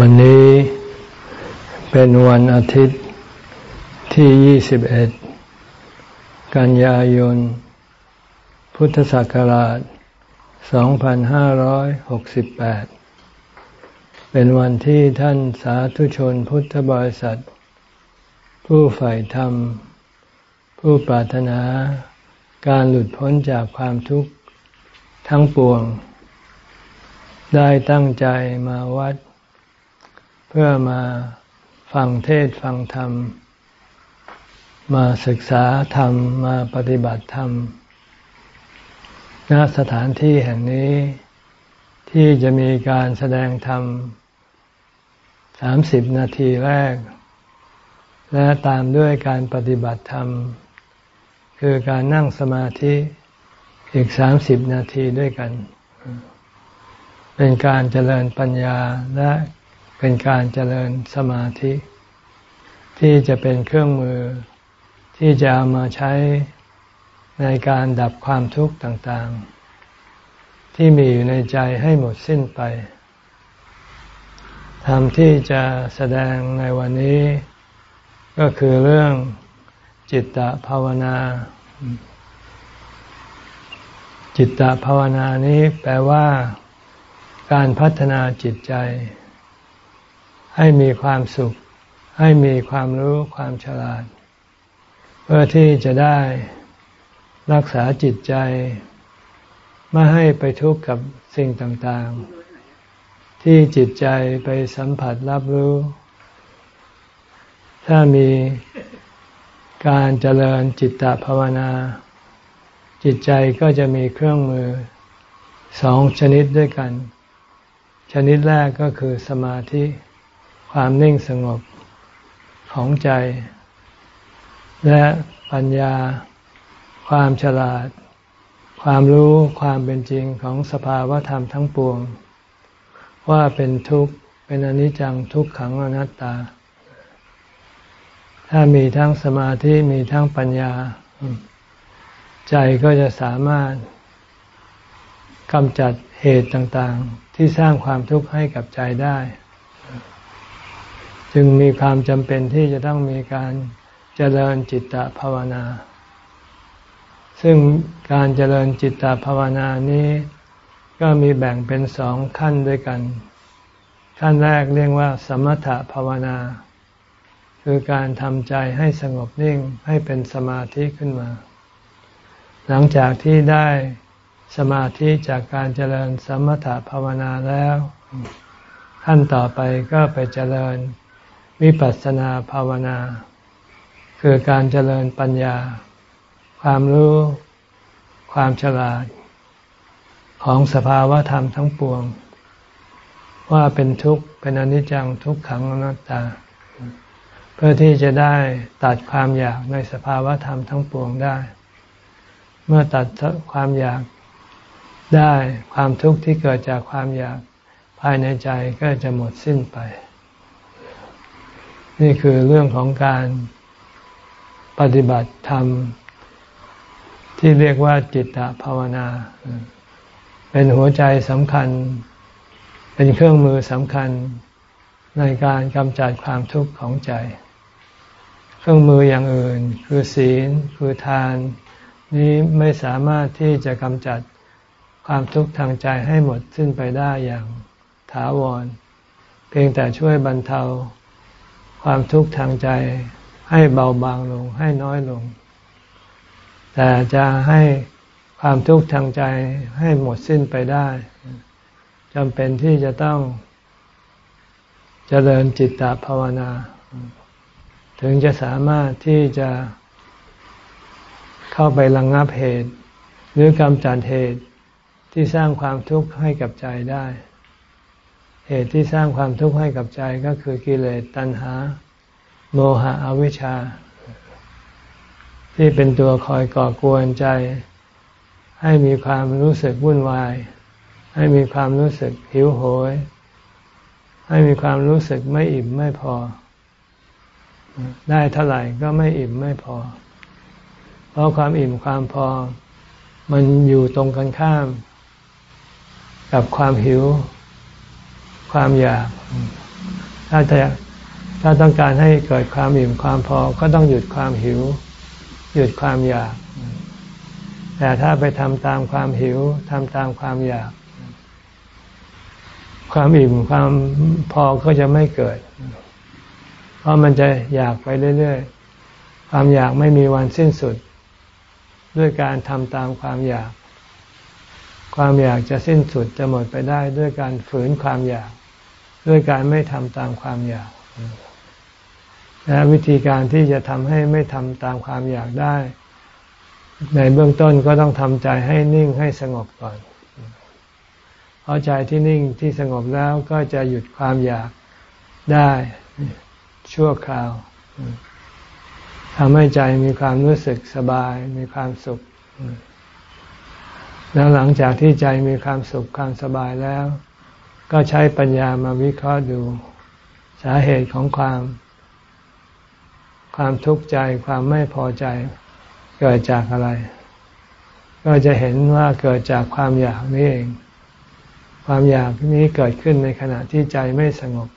วันนี้เป็นวันอาทิตย์ที่ 21 กันยายน พุทธศักราช 2568 เป็นวันที่ท่านสาธุชนพุทธบริษัท ผู้ใฝ่ธรรม ผู้ปรารถนา การหลุดพ้นจากความทุกข์ทั้งปวง ได้ตั้งใจมาวัด พื่อมาฟังเทศฟังธรรม มาศึกษาธรรม มาปฏิบัติธรรมณสถานที่แห่งนี้ ที่จะมีการแสดงธรรมสามสิบนาทีแรก และตามด้วยการปฏิบัติธรรม คือการนั่งสมาธิอีกสามสิบนาทีด้วยกัน เป็นการเจริญปัญญาและ เป็นการเจริญสมาธิ ที่จะเป็นเครื่องมือที่จะเอามาใช้ในการดับความทุกข์ต่างๆ ที่มีอยู่ในใจให้หมดสิ้นไปธรรมที่จะแสดงในวันนี้ ก็คือเรื่องจิตตภาวนา จิตตภาวนานี้แปลว่า การพัฒนาจิตใจ ให้มีความสุข ให้มีความรู้ความฉลาด เพื่อที่จะได้รักษาจิตใจ ไม่ให้ไปทุกข์กับสิ่งต่างๆ ที่จิตใจไปสัมผัสรับรู้ ถ้ามีการเจริญจิตตภาวนา จิตใจก็จะมีเครื่องมือสองชนิดด้วยกัน ชนิดแรกก็คือสมาธิ ความนิ่งสงบของใจ และปัญญา ความฉลาด ความรู้ความเป็นจริงของสภาวธรรมทั้งปวง ว่าเป็นทุกข์เป็นอนิจจังทุกขังอนัตตา ถ้ามีทั้งสมาธิมีทั้งปัญญา ใจก็จะสามารถกำจัดเหตุต่างๆ ที่สร้างความทุกข์ให้กับใจได้ จึงมีความจำเป็นที่จะต้องมีการเจริญจิตตภาวนา ซึ่งการเจริญจิตตภาวนานี้ ก็มีแบ่งเป็นสองขั้นด้วยกัน ขั้นแรกเรียกว่า สมถภาวนา คือการทำใจให้สงบนิ่งให้เป็นสมาธิขึ้นมา หลังจากที่ได้สมาธิจากการเจริญสมถภาวนาแล้ว ขั้นต่อไปก็ไปเจริญ วิปัสสนาภาวนา คือการเจริญปัญญา ความรู้ ความฉลาด ของสภาวะธรรมทั้งปวง ว่าเป็นทุกข์เป็นอนิจจังทุกขังอนัตตา เพื่อที่จะได้ตัดความอยากในสภาวะธรรมทั้งปวงได้ เมื่อตัดความอยากได้ความทุกข์ที่เกิดจากความอยากภายในใจก็จะหมดสิ้นไป นี่คือเรื่องของการปฏิบัติธรรม ที่เรียกว่าจิตตภาวนา เป็นหัวใจสำคัญ เป็นเครื่องมือสำคัญในการกำจัดความทุกข์ของใจ เครื่องมืออย่างอื่น คือศีลคือทาน นี้ไม่สามารถที่จะกำจัดความทุกข์ทางใจให้หมดสิ้นไปได้อย่างถาวร เพียงแต่ช่วยบรรเทา ความทุกข์ทางใจให้เบาบางลงให้น้อยลง แต่จะให้ความทุกข์ทางใจให้หมดสิ้นไปได้จำเป็นที่จะต้องจเจริญจิตตภาวนา ถึงจะสามารถที่จะเข้าไประงงับเหตุ หรือกำจัดเหตุที่สร้างความทุกข์ให้กับใจได้ เหตุที่สร้างความทุกข์ให้กับใจก็คือกิเลสตัณหา โมหะอวิชชา ที่เป็นตัวคอยก่อกวนใจ ให้มีความรู้สึกวุ่นวาย ให้มีความรู้สึกหิวโหย ให้มีความรู้สึกไม่อิ่มไม่พอ ได้เท่าไหร่ก็ไม่อิ่มไม่พอ เพราะความอิ่มความพอ มันอยู่ตรงกันข้าม กับความหิว ความอยาก ถ้าจะ ถ้าต้องการให้เกิดความอิ่มความพอก็ต้องหยุดความหิว หยุดความอยาก แต่ถ้าไปทำตามความหิวทำตามความอยาก ความอิ่มความพอก็จะไม่เกิด เพราะมันจะอยากไปเรื่อยๆ ความอยากไม่มีวันสิ้นสุด ด้วยการทำตามความอยาก ความอยากจะสิ้นสุดจะหมดไปได้ด้วยการฝืนความอยาก ด้วยการไม่ทำตามความอยาก และวิธีการที่จะทำให้ไม่ทำตามความอยากได้ ในเบื้องต้นก็ต้องทำใจให้นิ่งให้สงบก่อนเพอใจที่นิ่งที่สงบแล้วก็จะหยุดความอยากได้ชั่วคราวทำให้ใจมีความรู้สึกสบาย มีความสุข แล้วหลังจากที่ใจมีความสุขความสบายแล้ว ก็ใช้ปัญญามาวิเคราะห์ดู สาเหตุของความ ความทุกข์ใจความไม่พอใจเกิดจากอะไร ก็จะเห็นว่าเกิดจากความอยากนี่เอง ความอยากนี้เกิดขึ้นในขณะที่ใจไม่สงบ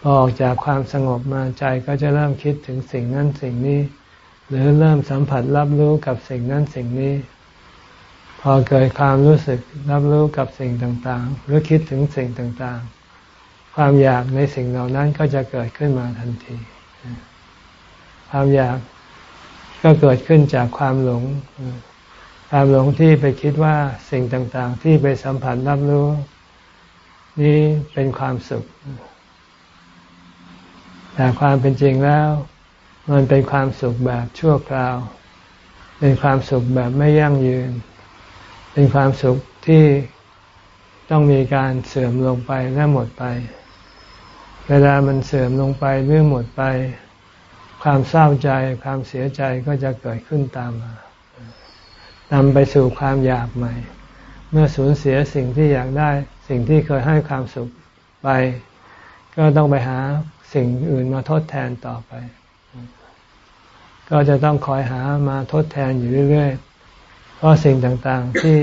พอออกจากความสงบมาใจก็จะเริ่มคิดถึงสิ่งนั้นสิ่งนี้ หรือเริ่มสัมผัสรับรู้กับสิ่งนั้นสิ่งนี้ พอเกิดความรู้สึกรับรู้กับสิ่งต่างๆ หรือคิดถึงสิ่งต่างๆ ความอยากในสิ่งเหล่านั้นก็จะเกิดขึ้นมาทันที ความอยากก็เกิดขึ้นจากความหลง ความหลงที่ไปคิดว่าสิ่งต่าง ๆ ที่ไปสัมผัสรับรู้ นี้เป็นความสุข แต่ความเป็นจริงแล้ว มันเป็นความสุขแบบชั่วคราว เป็นความสุขแบบไม่ยั่งยืน เป็นความสุขที่ต้องมีการเสื่อมลงไปและหมดไป เวลามันเสื่อมลงไปหรือหมดไป ความเศร้าใจความเสียใจก็จะเกิดขึ้นตามมานำไปสู่ความอยากใหม่ เมื่อสูญเสียสิ่งที่อยากได้ สิ่งที่เคยให้ความสุขไป ก็ต้องไปหาสิ่งอื่นมาทดแทนต่อไป ก็จะต้องคอยหามาทดแทนอยู่เรื่อยๆ เพราะสิ่งต่างๆที่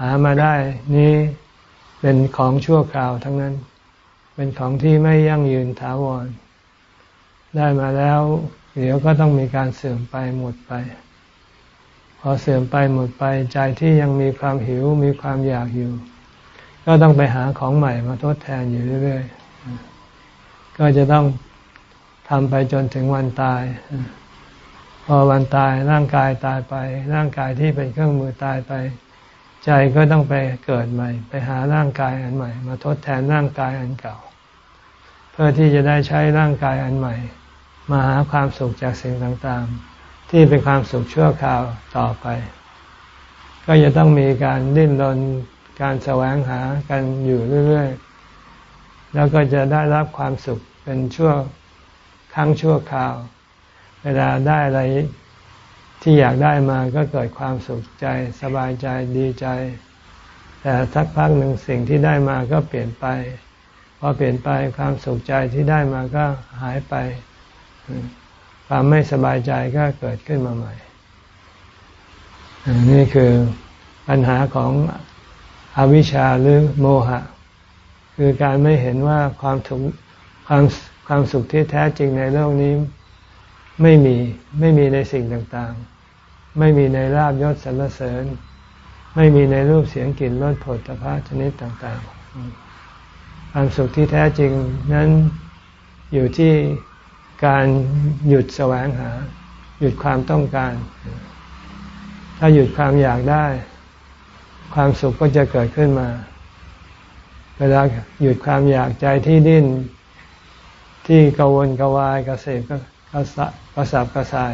หามาได้นี้เป็นของชั่วคราวทั้งนั้น เป็นของที่ไม่ยั่งยืนถาวร ได้มาแล้ว เดี๋ยวก็ต้องมีการเสื่อมไปหมดไป พอเสื่อมไปหมดไปใจที่ยังมีความหิวมีความอยากอยู่ ก็ต้องไปหาของใหม่มาทดแทนอยู่เรื่อยๆก็จะต้องทำไปจนถึงวันตาย พอวันตายร่างกายตายไป ร่างกายที่เป็นเครื่องมือตายไป ใจก็ต้องไปเกิดใหม่ ไปหาร่างกายอันใหม่ มาทดแทนร่างกายอันเก่า เพื่อที่จะได้ใช้ร่างกายอันใหม่ มาหาความสุขจากสิ่งต่างๆ ที่เป็นความสุขชั่วคราวต่อไป ก็จะต้องมีการดิ้นรนการแสวงหากันอยู่เรื่อยๆ แล้วก็จะได้รับความสุขเป็นชั่วครั้งชั่วคราว เวลาได้อะไรที่อยากได้มาก็เกิดความสุขใจสบายใจดีใจ แต่สักพักหนึ่งสิ่งที่ได้มาก็เปลี่ยนไปพอเปลี่ยนไปความสุขใจที่ได้มาก็หายไป ความไม่สบายใจก็เกิดขึ้นมาใหม่ นี่คือปัญหาของอวิชชาหรือโมหะ คือการไม่เห็นว่าความถุกความความสุขที่แท้จริงในโลกนี้ไม่มีไม่มีในสิ่งต่างๆ ไม่มีในลาบยศสรรเสริญ ไม่มีในรูปเสียงกลิ่นรสผลตภะชนิดต่างๆ ความสุขที่แท้จริงนั้นอยู่ที่ การหยุดแสวงหา หยุดความต้องการ ถ้าหยุดความอยากได้ ความสุขก็จะเกิดขึ้นมา เวลาหยุดความอยากใจที่ดิ้น ที่กวนกวายกระเสกกระสกระสับกระส่าย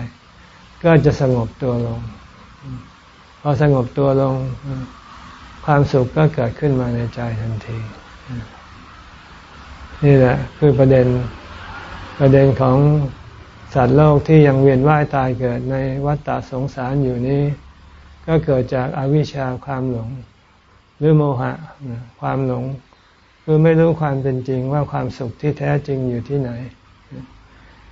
ก็จะสงบตัวลง พอสงบตัวลง ความสุขก็เกิดขึ้นมาในใจทันที นี่แหละคือประเด็น ประเด็นของสัตว์โลกที่ยังเวียนว่ายตายเกิดในวัฏฏะสงสารอยู่นี้ ก็เกิดจากอาวิชชาความหลง หรือโมหะความหลงคือไม่รู้ความเป็นจริงว่าความสุขที่แท้จริงอยู่ที่ไหน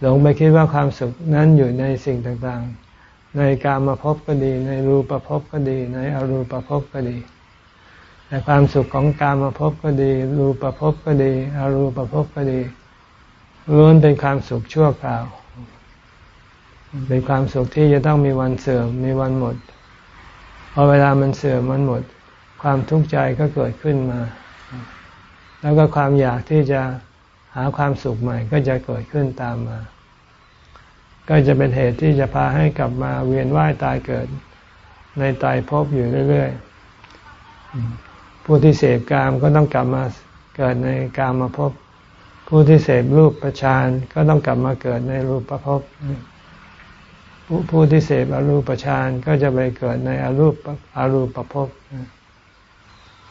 หลงไปคิดว่าความสุขนั้นอยู่ในสิ่งต่างๆ ในการมาพบก็ดี ในรูปภพก็ดี ในอรูปภพก็ดีแต่ความสุขของการมาพบก็ดี รูปภพก็ดี อรูปภพก็ดี ล้วนเป็นความสุขชั่วคราว เป็นความสุขที่จะต้องมีวันเสื่อมมีวันหมดพอเวลามันเสื่อมมันหมด ความทุกข์ใจก็เกิดขึ้นมา แล้วก็ความอยากที่จะหาความสุขใหม่ ก็จะเกิดขึ้นตามมา ก็จะเป็นเหตุที่จะพาให้กลับมาเวียนว่ายตายเกิด ในตายพบอยู่เรื่อยๆผู้ที่เสพกามก็ต้องกลับมาเกิดในกามมาพบ ผู้ที่เสพรูปประชานก็ต้องกลับมาเกิดในรูปประพบผู้ผู้ที่เสพอรูปฌานก็จะไปเกิดในอรูปอรูปภพบ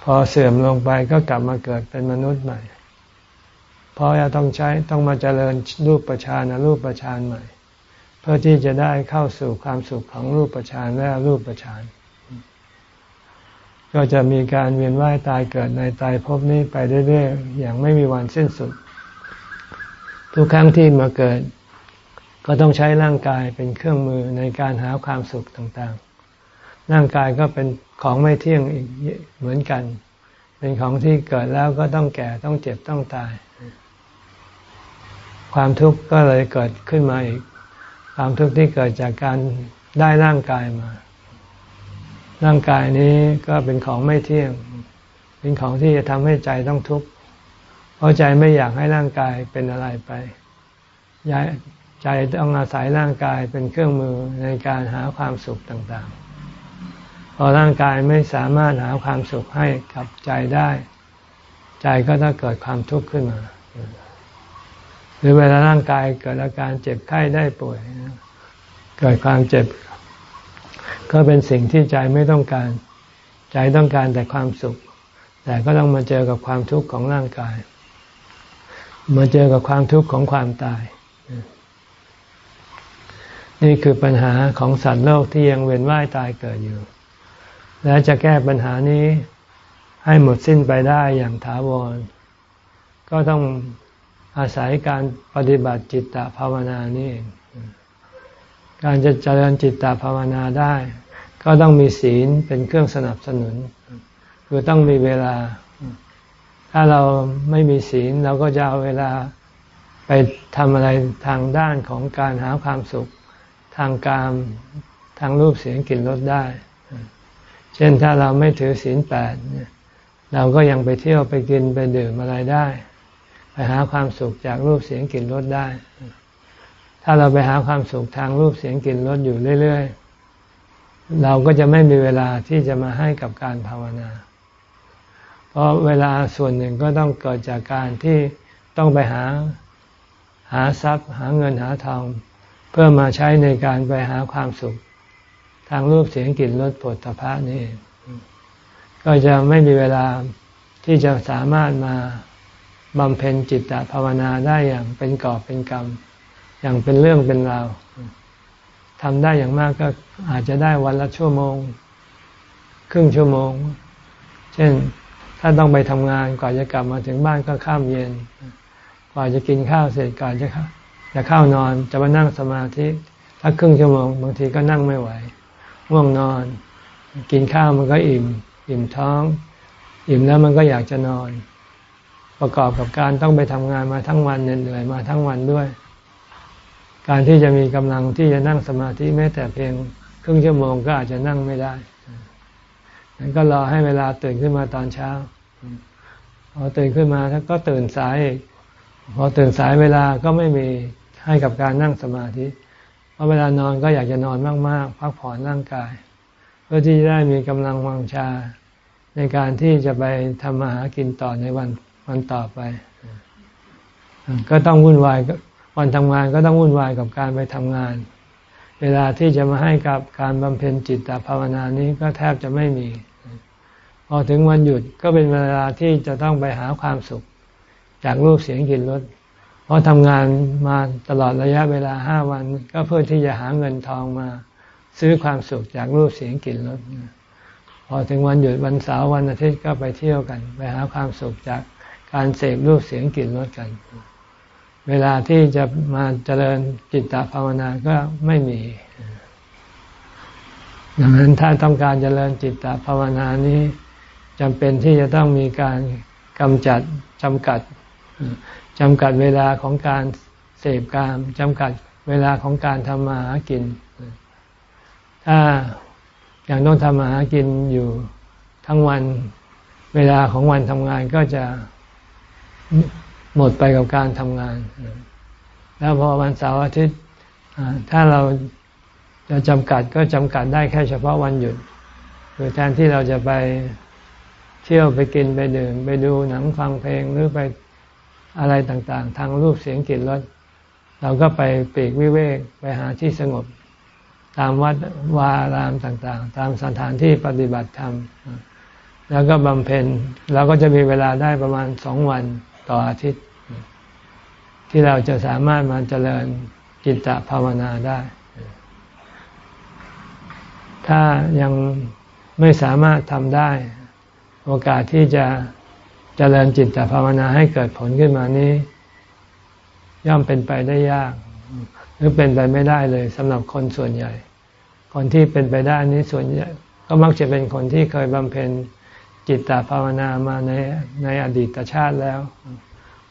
พอเสื่อมลงไปก็กลับมาเกิดเป็นมนุษย์ใหม่เพราะจะต้องใช้ต้องมาเจริญรูปประชานรูปประชานใหม่ เพื่อที่จะได้เข้าสู่ความสุขของรูปประชานและรูปประชานก็จะมีการเวียนว่ายตายเกิดในตายภพนี้ไปเรื่อยๆอย่างไม่มีวันสิ้นสุด ทุกครั้งที่มาเกิด ก็ต้องใช้ร่างกายเป็นเครื่องมือในการหาความสุขต่างๆ ร่างกายก็เป็นของไม่เที่ยงอีกเหมือนกัน เป็นของที่เกิดแล้วก็ต้องแก่ต้องเจ็บต้องตาย ความทุกข์ก็เลยเกิดขึ้นมาอีก ความทุกข์ที่เกิดจากการได้ร่างกายมา ร่างกายนี้ก็เป็นของไม่เที่ยง เป็นของที่จะทำให้ใจต้องทุกข์ ราะใจไม่อยากให้ร่างกายเป็นอะไรไปใจต้องอาศัยร่างกายเป็นเครื่องมือในการหาความสุขต่างๆ พอร่างกายไม่สามารถหาความสุขให้กับใจได้ ใจก็จะเกิดความทุกข์ขึ้นมา หรือเวลาร่างกายเกิดอาการเจ็บไข้ได้ป่วย เกิดความเจ็บ ก็เป็นสิ่งที่ใจไม่ต้องการ ใจต้องการแต่ความสุข แต่ก็ต้องมาเจอกับความทุกข์ของร่างกาย มาเจอกับความทุกข์ของความตาย นี่คือปัญหาของสัตว์โลกที่ยังเวียนว่ายตายเกิดอยู่ และจะแก้ปัญหานี้ให้หมดสิ้นไปได้อย่างถาวร ก็ต้องอาศัยการปฏิบัติจิตตภาวนานี่การจะเจริญจิตตภาวนาได้ ก็ต้องมีศีลเป็นเครื่องสนับสนุน คือต้องมีเวลา ถ้าเราไม่มีศีลเราก็จะเอาเวลาไปทำอะไรทางด้านของการหาความสุขทางกามทางรูปเสียงกลิ่นรสได้ เช่นถ้าเราไม่ถือศีลแปดเราก็ยังไปเที่ยวไปกินไปดื่มอะไรได้ ไปหาความสุขจากรูปเสียงกลิ่นรสได้ ถ้าเราไปหาความสุขทางรูปเสียงกลิ่นรสอยู่เรื่อย ๆ เราก็จะไม่มีเวลาที่จะมาให้กับการภาวนา เพราะเวลาส่วนหนึ่งก็ต้องเกิดจากการที่ต้องไปหาหาทรัพย์ หาเงินหาทอง เพื่อมาใช้ในการไปหาความสุข ทางรูปเสียงกลิ่นรสผลตภะนี่ ก็จะไม่มีเวลาที่จะสามารถมาบำเพ็ญจิตตภาวนาได้อย่างเป็นกอบเป็นกรรม อย่างเป็นเรื่องเป็นราวทำได้อย่างมากก็อาจจะได้วันละชั่วโมง ครึ่งชั่วโมง เช่น ถ้าต้องไปทำงานก่อนจะกลับมาถึงบ้านก็ข้ามเย็น กว่าจะกินข้าวเสร็จก่อนจะจะเข้านอนจะมานั่งสมาธิถ้าครึ่งชั่วโมงบางทีก็นั่งไม่ไหวง่วงนอน กินข้าวมันก็อิ่ม อิ่มท้อง อิ่มแล้วมันก็อยากจะนอน ประกอบกับการต้องไปทำงานมาทั้งวันเหนื่อยมาทั้งวันด้วย การที่จะมีกำลังที่จะนั่งสมาธิแม้แต่เพียงครึ่งชั่วโมงก็อาจจะนั่งไม่ได้งั้นก็รอให้เวลาตื่นขึ้นมาตอนเช้า พอตื่นขึ้นมาถ้าก็ตื่นสายพอตื่นสายเวลาก็ไม่มีให้กับการนั่งสมาธิ เพราะเวลานอนก็อยากจะนอนมากๆ พักผ่อนร่างกาย เพื่อที่จะได้มีกำลังวังชาในการที่จะไปทำมาหากินต่อในวันวันต่อไป ก็ต้องวุ่นวายวันทำงานก็ต้องวุ่นวายกับการไปทำงาน เวลาที่จะมาให้กับการบำเพ็ญจิตตภาวนานี้ก็แทบจะไม่มี พอถึงวันหยุดก็เป็นเวลาที่จะต้องไปหาความสุข จากรูปเสียงกลิ่นรสเพราะทำงานมาตลอดระยะเวลาห้าวัน ก็เพื่อที่จะหาเงินทองมา ซื้อความสุขจากรูปเสียงกลิ่นรสพอถึงวันหยุดวันเสาร์วันอาทิตย์ก็ไปเที่ยวกัน ไปหาความสุขจากการเสพรูปเสียงกลิ่นรสกัน เวลาที่จะมาเจริญจิตตภาวนาก็ไม่มีดังนั้นถ้าต้องการเจริญจิตตภาวนานี้ จำเป็นที่จะต้องมีการกำจัดจำกัดจำกัดเวลาของการเสพกามจำกัดเวลาของการทำมาหากิน ถ้าอย่างต้องทำมาหากินอยู่ทั้งวันเวลาของวันทำงานก็จะหมดไปกับการทำงาน แล้วพอวันเสาร์อาทิตย์ถ้าเราจะจำกัดก็จำกัดได้แค่เฉพาะวันหยุดคือแทนที่เราจะไป เที่ยวไปกินไปดื่มไปดูหนังฟังเพลงหรือไปอะไรต่างๆ ทางรูปเสียงกลิ่นรสเราก็ไปปีกวิเวกไปหาที่สงบ ตามวัดวารามต่างๆ ตามสถานที่ปฏิบัติธรรม แล้วก็บำเพ็ญเราก็จะมีเวลาได้ประมาณสองวันต่ออาทิตย์ ที่เราจะสามารถมาเจริญจิตตภาวนาได้ ถ้ายังไม่สามารถทำได้ โอกาสที่จะเจริญจิตตภาวนาให้เกิดผลขึ้นมานี้ ย่อมเป็นไปได้ยาก หรือเป็นไปไม่ได้เลยสำหรับคนส่วนใหญ่ คนที่เป็นไปได้นี้ส่วนใหญ่ ก็มักจะเป็นคนที่เคยบำเพ็ญจิตตภาวนามาในในอดีตชาติแล้ว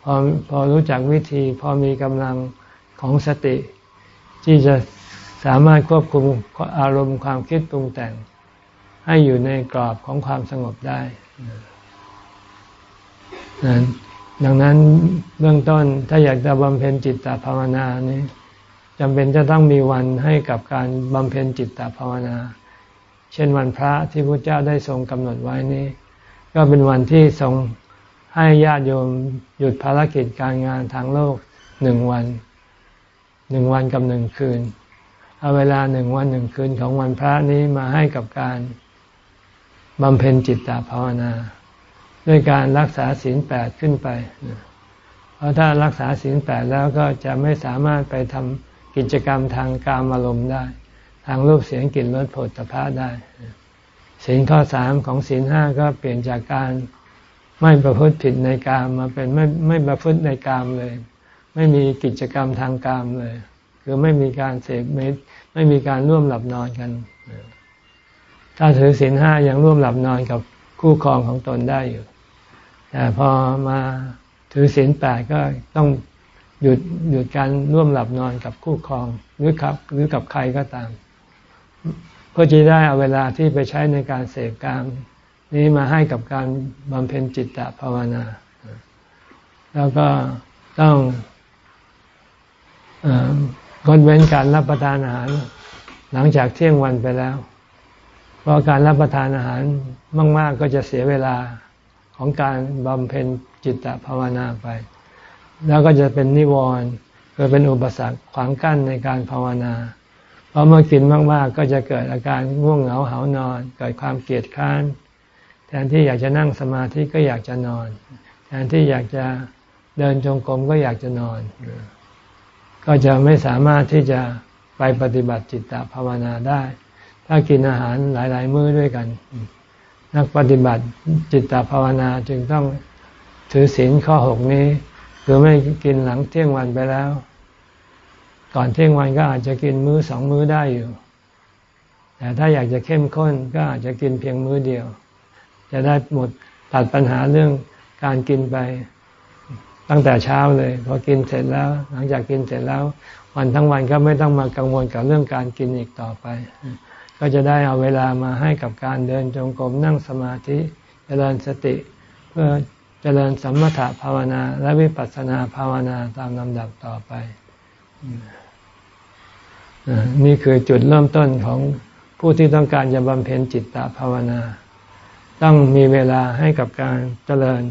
พอพอรู้จักวิธี พอมีกำลังของสติ ที่จะสามารถควบคุมอารมณ์ความคิดปรุงแต่ง ให้อยู่ในกรอบของความสงบได้ ดังนั้นเบื้องต้นถ้าอยากจะบำเพ็ญจิตตภาวนานี้จำเป็นจะต้องมีวันให้กับการบำเพ็ญจิตตภาวนา เช่นวันพระที่พระเจ้าได้ทรงกำหนดไว้นี้ ก็เป็นวันที่ทรงให้ญาติโยมหยุดภารกิจการงานทางโลกหนึ่งวันหนึ่งวันกับหนึ่งคืน เอาเวลาหนึ่งวันหนึ่งคืนของวันพระนี้มาให้กับการ บำเพ็ญจิตตภาวนา ด้วยการรักษาศีลแปดขึ้นไป เพราะถ้ารักษาศีลแปดแล้วก็จะไม่สามารถไปทำกิจกรรมทางการอารมณ์ได้ ทางรูปเสียงกลิ่นรสผลตภะได้ศีลข้อสามของศีลห้าก็เปลี่ยนจากการไม่ประพฤติผิดในกามมาเป็นไม่ไม่ประพฤติในกามเลย ไม่มีกิจกรรมทางกามเลย คือไม่มีการเสพเมตไม่มีการร่วมหลับนอนกัน ถ้าถือศีลห้ายังร่วมหลับนอนกับคู่ครองของตนได้อยู่ แต่พอมาถือศีลแปดก็ต้องหยุดหยุดการร่วมหลับนอนกับคู่ครองหรือกับหรือกับใครก็ตาม เพื่อจะได้เอาเวลาที่ไปใช้ในการเสพกามนี้มาให้กับการบำเพ็ญจิตตภาวนา แล้วก็ต้องงดเว้นการรับประทานอาหาร หลังจากเที่ยงวันไปแล้ว เพราะการรับประทานอาหารมาก ๆ ก็จะเสียเวลาของการบำเพ็ญจิตตภาวนาไป แล้วก็จะเป็นนิวรณ์คือเป็นอุปสรรคขวางกั้นในการภาวนา เพราะเมื่อกินมากๆ ก็จะเกิดอาการง่วงเหงาเหานอน เกิดความเกียดค้าน แทนที่อยากจะนั่งสมาธิก็อยากจะนอน แทนที่อยากจะเดินจงกรมก็อยากจะนอน ก็จะไม่สามารถที่จะไปปฏิบัติจิตตภาวนาได้ ถ้ากินอาหารหลาย ๆ มื้อด้วยกัน นักปฏิบัติจิตตภาวนาจึงต้องถือศีลข้อหกนี้คือไม่กินหลังเที่ยงวันไปแล้ว ก่อนเที่ยงวันก็อาจจะกินมื้อสองมื้อได้อยู่ แต่ถ้าอยากจะเข้มข้นก็อาจจะกินเพียงมื้อเดียว จะได้หมดตัดปัญหาเรื่องการกินไปตั้งแต่เช้าเลยพอกินเสร็จแล้ว หลังจากกินเสร็จแล้ว วันทั้งวันก็ไม่ต้องมากังวลกับเรื่องการกินอีกต่อไป ก็จะได้เอาเวลามาให้กับการเดินจงกรมนั่งสมาธิเจริญสติ เพื่อเจริญสมถะภาวนา และวิปัสสนาภาวนาตามลำดับต่อไป นี่คือจุดเริ่มต้นของผู้ที่ต้องการจะบำเพ็ญจิตตภาวนา ต้องมีเวลาให้กับการเจริญ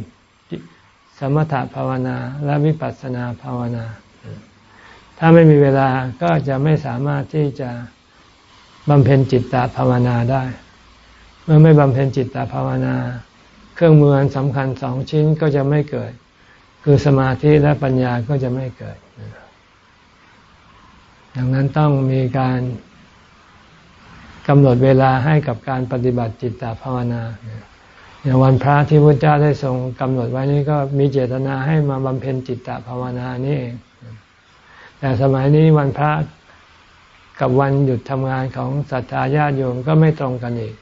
สมถะภาวนาและวิปัสสนาภาวนา ถ้าไม่มีเวลาก็จะไม่สามารถที่จะ บำเพ็ญจิตตภาวนาได้ เมื่อไม่บำเพ็ญจิตตภาวนา เครื่องมือสำคัญสองชิ้นก็จะไม่เกิด คือสมาธิและปัญญาก็จะไม่เกิด ดังนั้นต้องมีการกำหนดเวลาให้กับการปฏิบัติจิตตภาวนาอย่างวันพระที่พระเจ้าได้ทรงกำหนดไว้นี้ก็มีเจตนาให้มาบำเพ็ญจิตตภาวนานี่เองแต่สมัยนี้วันพระ กับวันหยุดทำงานของศรัทธาญาติโยมก็ไม่ตรงกันอีก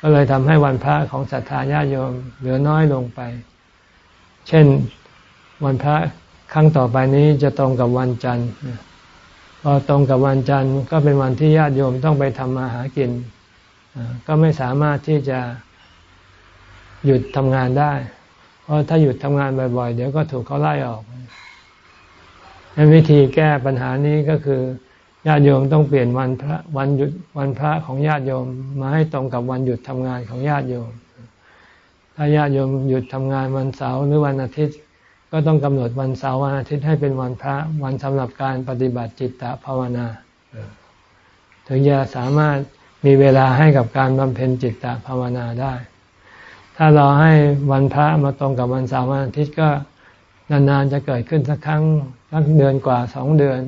ก็เลยทำให้วันพระของศรัทธาญาติโยมเหลือน้อยลงไป เช่นวันพระครั้งต่อไปนี้จะตรงกับวันจันทร์พอตรงกับวันจันทร์ก็เป็นวันที่ญาติโยมต้องไปทำมาหากิน ก็ไม่สามารถที่จะหยุดทำงานได้ เพราะถ้าหยุดทำงานบ่อย ๆ เดี๋ยวก็ถูกเขาไล่ออกวิธีแก้ปัญหานี้ก็คือ ญาติโยมต้องเปลี่ยนวันพระวันหยุดวันพระของญาติโยมมาให้ตรงกับวันหยุดทำงานของญาติโยม ถ้าญาติโยมหยุดทำงานวันเสาร์หรือวันอาทิตย์ ก็ต้องกำหนดวันเสาร์วันอาทิตย์ให้เป็นวันพระวันสำหรับการปฏิบัติจิตตภาวนา ถึงจะสามารถมีเวลาให้กับการบำเพ็ญจิตตภาวนาได้ ถ้าเราให้วันพระมาตรงกับวันเสาร์วันอาทิตย์ก็นานๆจะเกิดขึ้นสักครั้งสักเดือนกว่าสองเดือน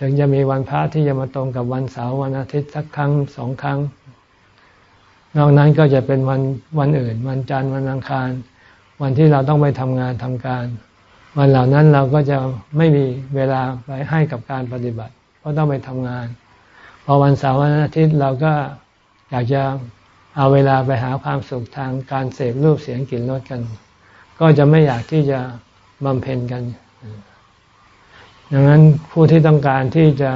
ถึงจะมีวันพระที่จะมาตรงกับวันเสาร์วันอาทิตย์สักครั้งสองครั้ง นอกนั้นก็จะเป็นวันวันอื่น วันจันทร์วันอังคาร วันที่เราต้องไปทำงานทำการ วันเหล่านั้นเราก็จะไม่มีเวลาไปให้กับการปฏิบัติ เพราะต้องไปทำงาน พอวันเสาร์วันอาทิตย์เราก็อยากจะเอาเวลาไปหาความสุขทางการเสพรูปเสียงกลิ่นรสกัน ก็จะไม่อยากที่จะบำเพ็ญกัน ดังนั้นผู้ที่ต้องการที่จะ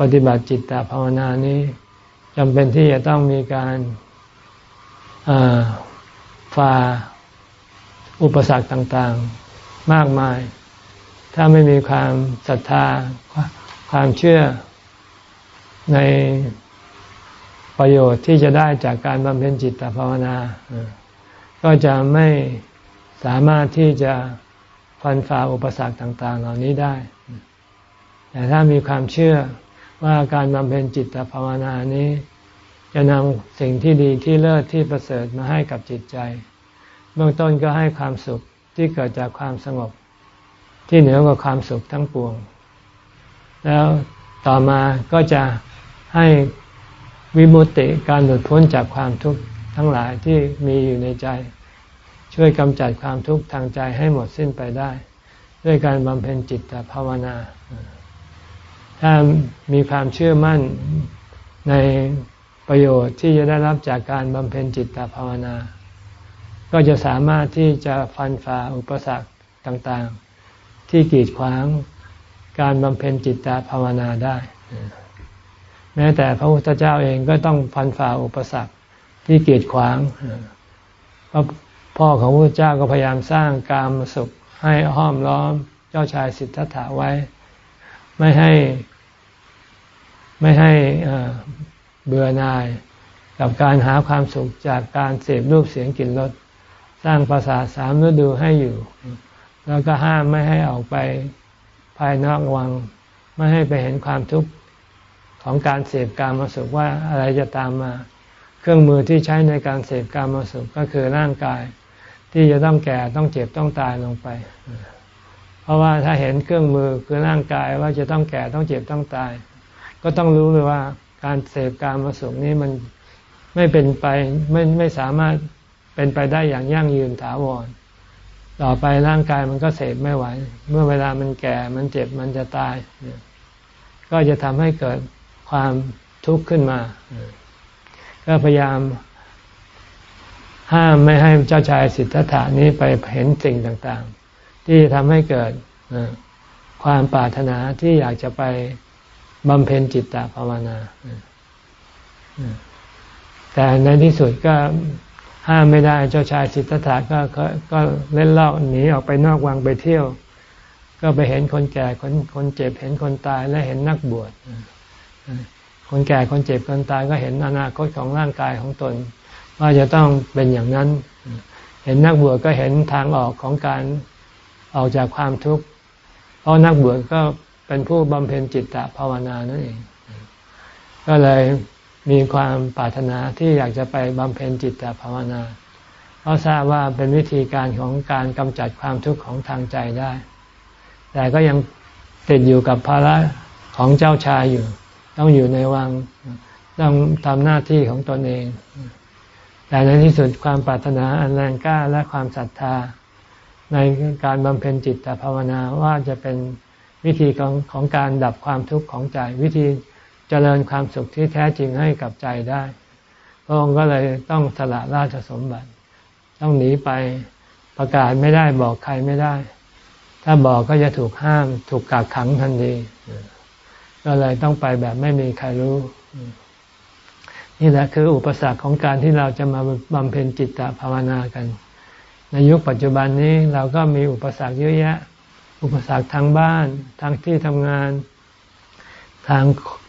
ปฏิบัติจิตตภาวนานี้จำเป็นที่จะต้องมีการฝ่าอุปสรรคต่างๆมากมาย ถ้าไม่มีความศรัทธา ความเชื่อในประโยชน์ที่จะได้จากการบำเพ็ญจิตตภาวนา ก็จะไม่สามารถที่จะ ฟันฝ่าอุปสรรคต่าง ๆ เหล่านี้ได้ แต่ถ้ามีความเชื่อว่าการบำเพ็ญจิตภาวนานี้ จะนำสิ่งที่ดีที่เลิศที่ประเสริฐมาให้กับจิตใจ เบื้องต้นก็ให้ความสุขที่เกิดจากความสงบ ที่เหนือกว่าความสุขทั้งปวง แล้วต่อมาก็จะให้วิมุตติการหลุดพ้นจากความทุกข์ทั้งหลายที่มีอยู่ในใจ ช่วยกำจัดความทุกข์ทางใจให้หมดสิ้นไปได้ ด้วยการบำเพ็ญจิตภาวนา ถ้ามีความเชื่อมั่นในประโยชน์ที่จะได้รับจากการบำเพ็ญจิตภาวนา ก็จะสามารถที่จะฟันฝ่าอุปสรรคต่างๆ ที่กีดขวางการบำเพ็ญจิตตภาวนาได้ แม้แต่พระพุทธเจ้าเองก็ต้องฟันฝ่าอุปสรรคที่กีดขวางพระ พ่อของพระเจ้าก็พยายามสร้างกามสุขให้ห้อมล้อมเจ้าชายสิทธัตถะไว้ ไม่ให้ไม่ให้เบื่อหน่ายกับการหาความสุขจากการเสพรูปเสียงกลิ่นรสสร้างภาษาสามฤดูให้อยู่ แล้วก็ห้ามไม่ให้ออกไปภายนอกวัง ไม่ให้ไปเห็นความทุกข์ของการเสพการมาสุขว่าอะไรจะตามมา เครื่องมือที่ใช้ในการเสพการมาสุขก็คือร่างกาย ที่จะต้องแก่ต้องเจ็บต้องตายลงไป เพราะว่าถ้าเห็นเครื่องมือคือร่างกายว่าจะต้องแก่ต้องเจ็บต้องตาย ก็ต้องรู้เลยว่าการเสพการมาสุขนี้มันไม่เป็นไปไม่ไม่สามารถเป็นไปได้อย่างยั่งยืนถาวร ต่อไปร่างกายมันก็เสพไม่ไหว เมื่อเวลามันแก่มันเจ็บมันจะตาย ก็จะทำให้เกิดความทุกข์ขึ้นมา ก็พยายาม ห้ามไม่ให้เจ้าชายสิทธัตถานี้ไปเห็นสิ่งต่างๆ ที่ทำให้เกิดความปรารถนาที่อยากจะไปบำเพ็ญจิตตภาวนา แต่ในที่สุดก็ห้ามไม่ได้เจ้าชายสิทธัตถะก็ก็เล่นเล่าหนีออกไปนอกวังไปเที่ยว ก็ไปเห็นคนแก่คนคนเจ็บเห็นคนตายและเห็นนักบวชคนแก่คนเจ็บคนตายก็เห็นอนาคตของร่างกายของตน ว่าจะต้องเป็นอย่างนั้น เห็นนักบวชก็เห็นทางออกของการออกจากความทุกข์ เพราะนักบวชก็เป็นผู้บำเพ็ญจิตตภาวนานั่นเอง ก็เลยมีความปรารถนาที่อยากจะไปบำเพ็ญจิตตภาวนา เพราะทราบว่าเป็นวิธีการของการกำจัดความทุกข์ของทางใจได้ แต่ก็ยังติดอยู่กับภาระของเจ้าชายอยู่ ต้องอยู่ในวัง ต้องทำหน้าที่ของตนเอง แต่ในที่สุดความปรารถนาอันแรงกล้าและความศรัทธา ในการบำเพ็ญจิตตภาวนาว่าจะเป็นวิธีของของการดับความทุกข์ของใจ วิธีเจริญความสุขที่แท้จริงให้กับใจได้พระองค์ก็เลยต้องสละราชสมบัติ ต้องหนีไปประกาศไม่ได้บอกใครไม่ได้ ถ้าบอกก็จะถูกห้าม ถูกกักขังทันทีก็เลยต้องไปแบบไม่มีใครรู้ นี่แหละคืออุปสรรคของการที่เราจะมาบำเพ็ญจิตตภาวนากัน ในยุคปัจจุบันนี้เราก็มีอุปสรรคเยอะแยะ อุปสรรคทางบ้าน ทางที่ทำงาน ทาง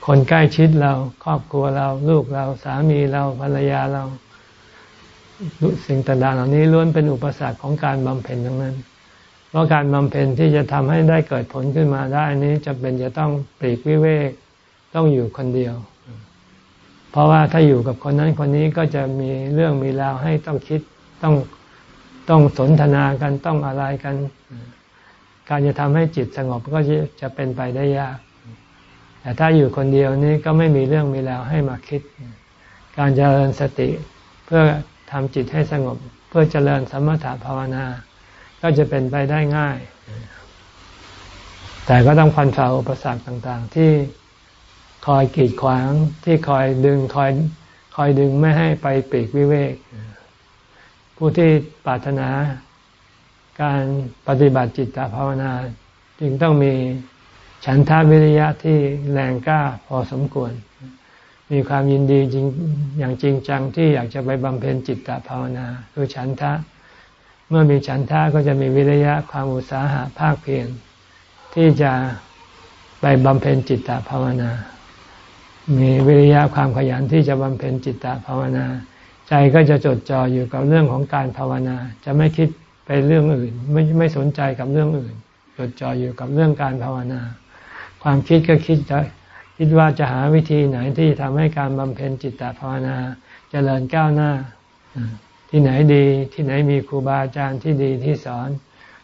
คนใกล้ชิดเรา ครอบครัวเรา ลูกเราสามีเราภรรยาเรา สิ่งต่างๆเหล่านี้ล้วนเป็นอุปสรรคของการบำเพ็ญทั้งนั้น เพราะการบำเพ็ญที่จะทำให้ได้เกิดผลขึ้นมาได้นี้จะเป็นจะต้องปลีกวิเวกต้องอยู่คนเดียว เพราะว่าถ้าอยู่กับคนนั้นคนนี้ก็จะมีเรื่องมีราวให้ต้องคิดต้องต้องสนทนากันต้องอะไรกัน การจะทำให้จิตสงบก็จะเป็นไปได้ยาก แต่ถ้าอยู่คนเดียวนี้ก็ไม่มีเรื่องมีราวให้มาคิด การเจริญสติเพื่อทำจิตให้สงบ เพื่อเจริญสมถภาวนา ก็จะเป็นไปได้ง่าย แต่ก็ต้องฟันฝ่าอุปสรรคต่าง ๆ ที่ คอยกีดขวางที่คอยดึงคอยคอยดึงไม่ให้ไปปีกวิเวก ผู้ที่ปรารถนาการปฏิบัติจิตภาวนา จึงต้องมีฉันทาวิริยะที่แรงกล้าพอสมควร มีความยินดีจริงอย่างจริงจังที่อยากจะไปบำเพ็ญจิตตภาวนาคือฉันทะ เมื่อมีฉันทะก็จะมีวิริยะความอุตสาหะภาคเพียรที่จะไปบำเพ็ญจิตตภาวนา มีวิริยะความขยันที่จะบำเพ็ญจิตตภาวนา ใจก็จะจดจ่ออยู่กับเรื่องของการภาวนา จะไม่คิดไปเรื่องอื่น ไม่ไม่สนใจกับเรื่องอื่น จดจ่ออยู่กับเรื่องการภาวนา ความคิดก็คิดคิดว่าจะหาวิธีไหนที่ทำให้การบำเพ็ญจิตตภาวนาจเจริญก้าวหน้า ที่ไหนดีที่ไหนมีครูบาอาจารย์ที่ดีที่สอน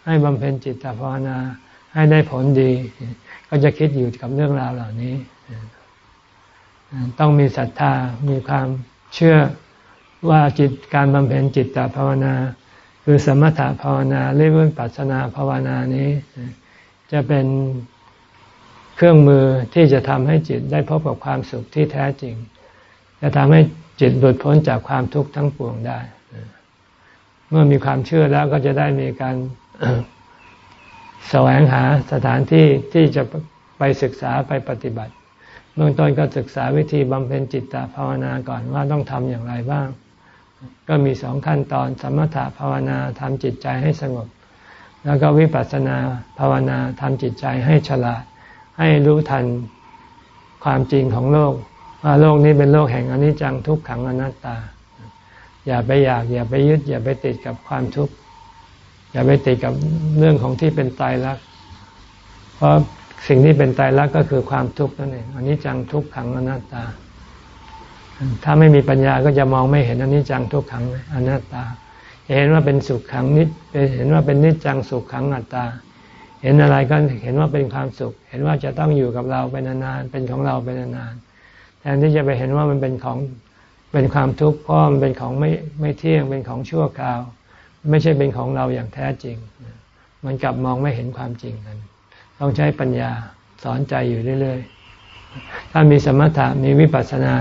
ให้บำเพ็ญจิตตภาวนา ให้ได้ผลดี ก็จะคิดอยู่กับเรื่องราวเหล่านี้ ต้องมีศรัทธา มีความเชื่อว่าจิตการบำเพ็ญจิตตภาวนา คือสมถภาวนาเรื่องปัสนาภาวนานี้ จะเป็นเครื่องมือที่จะทำให้จิตได้พบกับความสุขที่แท้จริง จะทำให้จิตหลุดพ้นจากความทุกข์ทั้งปวงได้ เมื่อมีความเชื่อแล้วก็จะได้มีการแสวงหาสถานที่ที่จะไปศึกษาไปปฏิบัติ เบื้องต้นก็ศึกษาวิธีบำเพ็ญจิตตภาวนาก่อนว่าต้องทำอย่างไรบ้าง ก็มีสองขั้นตอนสมถะภาวนาทำจิตใจให้สงบ แล้วก็วิปัสสนาภาวนาทำจิตใจให้ฉลาด ให้รู้ทันความจริงของโลกว่าโลกนี้เป็นโลกแห่งอนิจจังทุกขังอนัตตา อย่าไปอยาก อย่าไปยึด อย่าไปติดกับความทุกข์อย่าไปติดกับเรื่องของที่เป็นตายรัก เพราะ สิ่งที่เป็นตายรักก็คือความทุกข์นั่นเองอันิจจังทุกขังอนัตตา ถ้าไม่มีปัญญาก็จะมองไม่เห็นอันิจจังทุกขังอนัตตาเห็นว่าเป็นสุขขังนิดเห็นว่าเป็นนิจจังสุขขังอัตตา เห็นอะไรก็เห็นว่าเป็นความสุข เห็นว่าจะต้องอยู่กับเราไปนานๆเป็นของเราไปนานๆแทนที่จะไปเห็นว่ามันเป็นของเป็นความทุกข์เพราะมันเป็นของไม่ไม่เที่ยงเป็นของชั่วคราว ไม่ใช่เป็นของเราอย่างแท้จริง มันกลับมองไม่เห็นความจริงกัน ต้องใช้ปัญญาสอนใจอยู่เรื่อยๆ ถ้ามีสมถะมีวิปัสสนา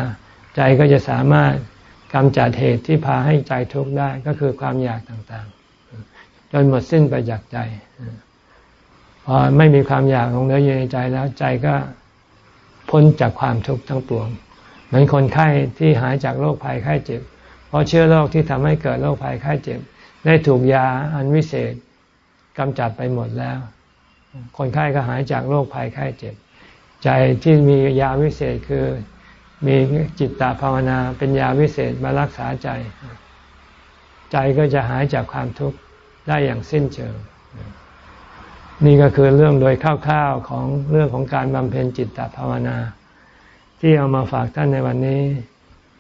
ใจก็จะสามารถกำจัดเหตุที่พาให้ใจทุกข์ได้ก็คือความอยากต่างๆ จนหมดสิ้นไปจากใจพอไม่มีความอยากของเนื้ออยู่ในใจแล้วใจก็พ้นจากความทุกข์ทั้งปวง เหมือนคนไข้ที่หายจากโรคภัยไข้เจ็บ เพราะเชื้อโรคที่ทำให้เกิดโรคภัยไข้เจ็บ ได้ถูกยาอันวิเศษกำจัดไปหมดแล้ว คนไข้ก็หายจากโรคภัยไข้เจ็บ ใจที่มียาวิเศษคือมีจิตตภาวนาเป็นยาวิเศษมารักษาใจ ใจก็จะหายจากความทุกข์ได้อย่างสิ้นเชิง นี่ก็คือเรื่องโดยคร่าวๆของเรื่องของการบำเพ็ญจิตตภาวนา ที่เอามาฝากท่านในวันนี้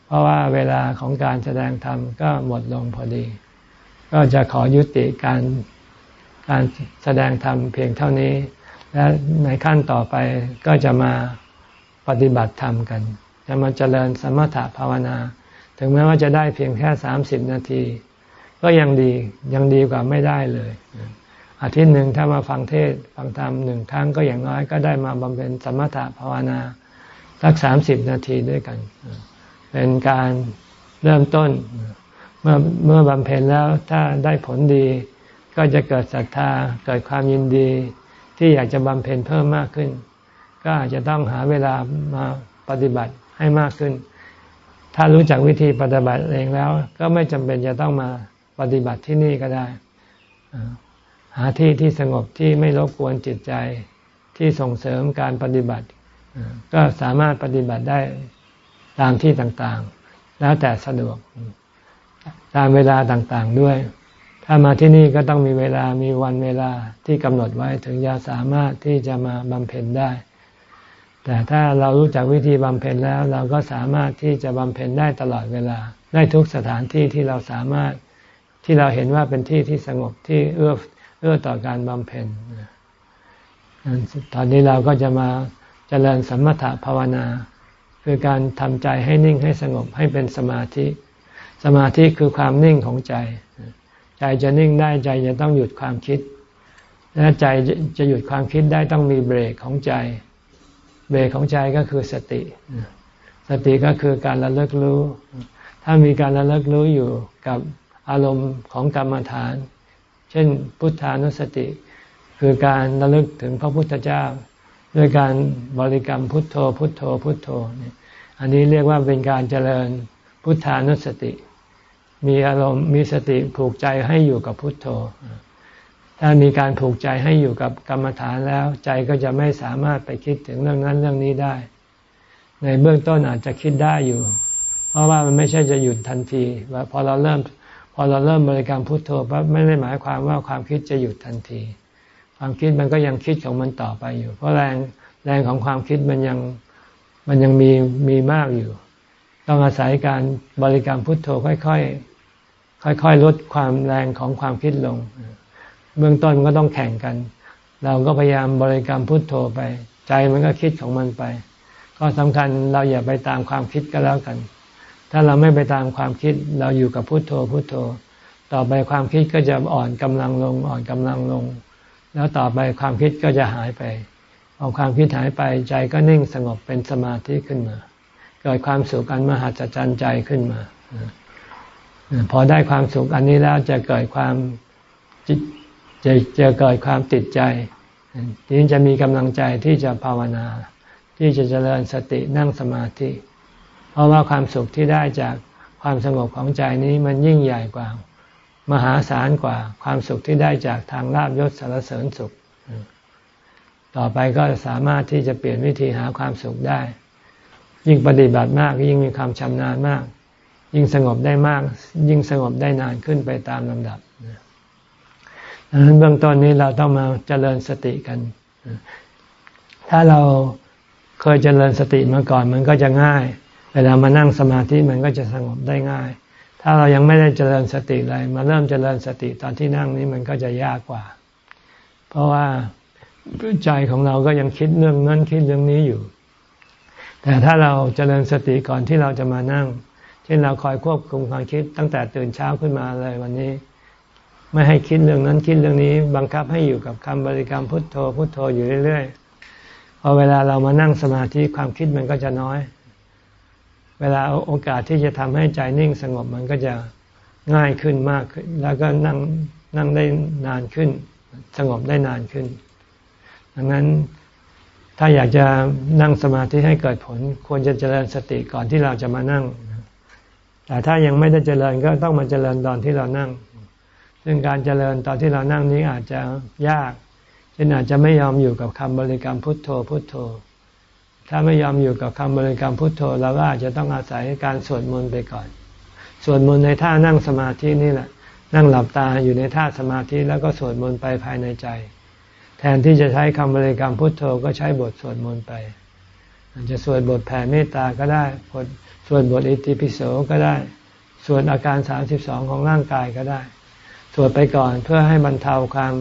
เพราะว่าเวลาของการแสดงธรรมก็หมดลงพอดี ก็จะขอยุติการ การแสดงธรรมเพียงเท่านี้ และในขั้นต่อไปก็จะมาปฏิบัติธรรมกัน จะมาเจริญสมถะภาวนา ถึงแม้ว่าจะได้เพียงแค่สามสิบนาที ก็ยังดียังดีกว่าไม่ได้เลยอาทิตย์หนึ่งถ้ามาฟังเทศฟังธรรมหนึ่งครั้งก็อย่างน้อยก็ได้มาบำเพ็ญสมถะภาวนาสักสามสิบนาทีด้วยกัน เป็นการเริ่มต้น เมื่อเมื่อบำเพ็ญแล้วถ้าได้ผลดี ก็จะเกิดศรัทธาเกิดความยินดี ที่อยากจะบำเพ็ญเพิ่มมากขึ้น ก็อาจจะต้องหาเวลามาปฏิบัติให้มากขึ้น ถ้ารู้จักวิธีปฏิบัติเองแล้ว ก็ไม่จำเป็นจะต้องมาปฏิบัติที่นี่ก็ได้ หาที่ที่สงบที่ไม่รบกวนจิตใจที่ส่งเสริมการปฏิบัติ ก็สามารถปฏิบัติได้ตามที่ต่างๆ แล้วแต่สะดวก ตามเวลาต่างๆด้วย ถ้ามาที่นี่ก็ต้องมีเวลามีวันเวลาที่กำหนดไว้ถึงจะสามารถที่จะมาบำเพ็ญได้ แต่ถ้าเรารู้จักวิธีบำเพ็ญแล้วเราก็สามารถที่จะบำเพ็ญได้ตลอดเวลา ได้ทุกสถานที่ที่เราสามารถที่เราเห็นว่าเป็นที่ที่สงบที่เอื้อเอื้อต่อการบำเพ็ญตอนนี้เราก็จะมาเจริญสมถะภาวนา คือการทำใจให้นิ่งให้สงบให้เป็นสมาธิ สมาธิคือความนิ่งของใจ ใจจะนิ่งได้ใจจะต้องหยุดความคิด และใจจะหยุดความคิดได้ต้องมีเบรกของใจ เบรกของใจก็คือสติ สติก็คือการระลึกรู้ ถ้ามีการระลึกรู้อยู่กับอารมณ์ของกรรมฐาน เช่นพุทธานุสติ คือการระลึกถึงพระพุทธเจ้า ด้วยการบริกรรมพุทโธ พุทโธ พุทโธ อันนี้เรียกว่าเป็นการเจริญพุทธานุสติ มีอารมณ์มีสติผูกใจให้อยู่กับพุทโธ ถ้ามีการผูกใจให้อยู่กับกรรมฐานแล้ว ใจก็จะไม่สามารถไปคิดถึงเรื่องนั้นเรื่องนี้ได้ ในเบื้องต้นอาจจะคิดได้อยู่ เพราะว่ามันไม่ใช่จะหยุดทันทีว่าพอเราเริ่มพอเราเริ่มบริกรรมพุทโธปั๊บไม่ได้หมายความว่าความคิดจะหยุดทันที ความคิดมันก็ยังคิดของมันต่อไปอยู่ เพราะแรงแรงของความคิดมันยังมันยังมีมีมากอยู่ ต้องอาศัยการบริกรรมพุทโธค่อยๆ ค่อยๆ ลดความแรงของความคิดลง เบื้องต้นก็ต้องแข่งกัน เราก็พยายามบริกรรมพุทโธไป ใจมันก็คิดของมันไป ก็สำคัญเราอย่าไปตามความคิดก็แล้วกัน ถ้าเราไม่ไปตามความคิดเราอยู่กับพุทโธพุทโธ ต่อไปความคิดก็จะอ่อนกำลังลง อ่อนกำลังลง แล้วต่อไปความคิดก็จะหายไปพอความคิดหายไปใจก็นิ่งสงบเป็นสมาธิขึ้นมา กิดความสุขอันมหัศจรรย์ใจขึ้นมาพอได้ความสุขอันนี้แล้วจะเกิดความจะจะเกิดความติดใจทีนี้จะมีกำลังใจที่จะภาวนา ที่จะเจริญสตินั่งสมาธิ เพราะว่าความสุขที่ได้จากความสงบของใจนี้มันยิ่งใหญ่กว่า มหาศาลกว่าความสุขที่ได้จากทางลาบยศสารเสริญสุข ต่อไปก็สามารถที่จะเปลี่ยนวิธีหาความสุขได้ ยิ่งปฏิบัติมากยิ่งมีความชำนาญมาก ยิ่งสงบได้มาก ยิ่งสงบได้นานขึ้นไปตามลำดับดังนั้นเบื้องต้นนี้เราต้องมาเจริญสติกัน ถ้าเราเคยเจริญสติมาก่อนมันก็จะง่าย เวลามานั่งสมาธิมันก็จะสงบได้ง่าย ถ้าเรายังไม่ได้เจริญสติเลยมาเริ่มเจริญสติตอนที่นั่งนี้มันก็จะยากกว่า เพราะว่าใจของเราก็ยังคิดเรื่องนั้นคิดเรื่องนี้อยู่ แต่ถ้าเราเจริญสติก่อนที่เราจะมานั่ง เช่นเราคอยควบคุมความคิดตั้งแต่ตื่นเช้าขึ้นมาเลยวันนี้ ไม่ให้คิดเรื่องนั้นคิดเรื่องนี้ บังคับให้อยู่กับคำบริกรรมพุทโธพุทโธอยู่เรื่อยๆพอเวลาเรามานั่งสมาธิความคิดมันก็จะน้อย เวลาโอกาสที่จะทำให้ใจนิ่งสงบมันก็จะง่ายขึ้นมากขึ้น แล้วก็นั่งนั่งได้นานขึ้น สงบได้นานขึ้น ดังนั้น ถ้าอยากจะนั่งสมาธิให้เกิดผล ควรจะเจริญสติก่อนที่เราจะมานั่ง แต่ถ้ายังไม่ได้เจริญก็ต้องมาเจริญตอนที่เรานั่ง ซึ่งการเจริญตอนที่เรานั่งนี้อาจจะยากเช่นอาจจะไม่ยอมอยู่กับคำบริกรรมพุทโธพุทโธ ถ้าไม่ยอมอยู่กับคำบริกรรมพุทโธเราก็อาจจะต้องอาศัยการสวดมนต์ไปก่อนสวดมนต์ในท่านั่งสมาธินี่แหละ นั่งหลับตาอยู่ในท่าสมาธิแล้วก็สวดมนต์ไปภายในใจ แทนที่จะใช้คำบริกรรมพุทโธก็ใช้บทสวดมนต์ไปอาจจะสวดบทแผ่เมตตาก็ได้บทสวดบทอิติปิโสก็ได้สวดอาการสามสิบสองของร่างกายก็ได้สวดไปก่อนเพื่อให้บรรเทาความ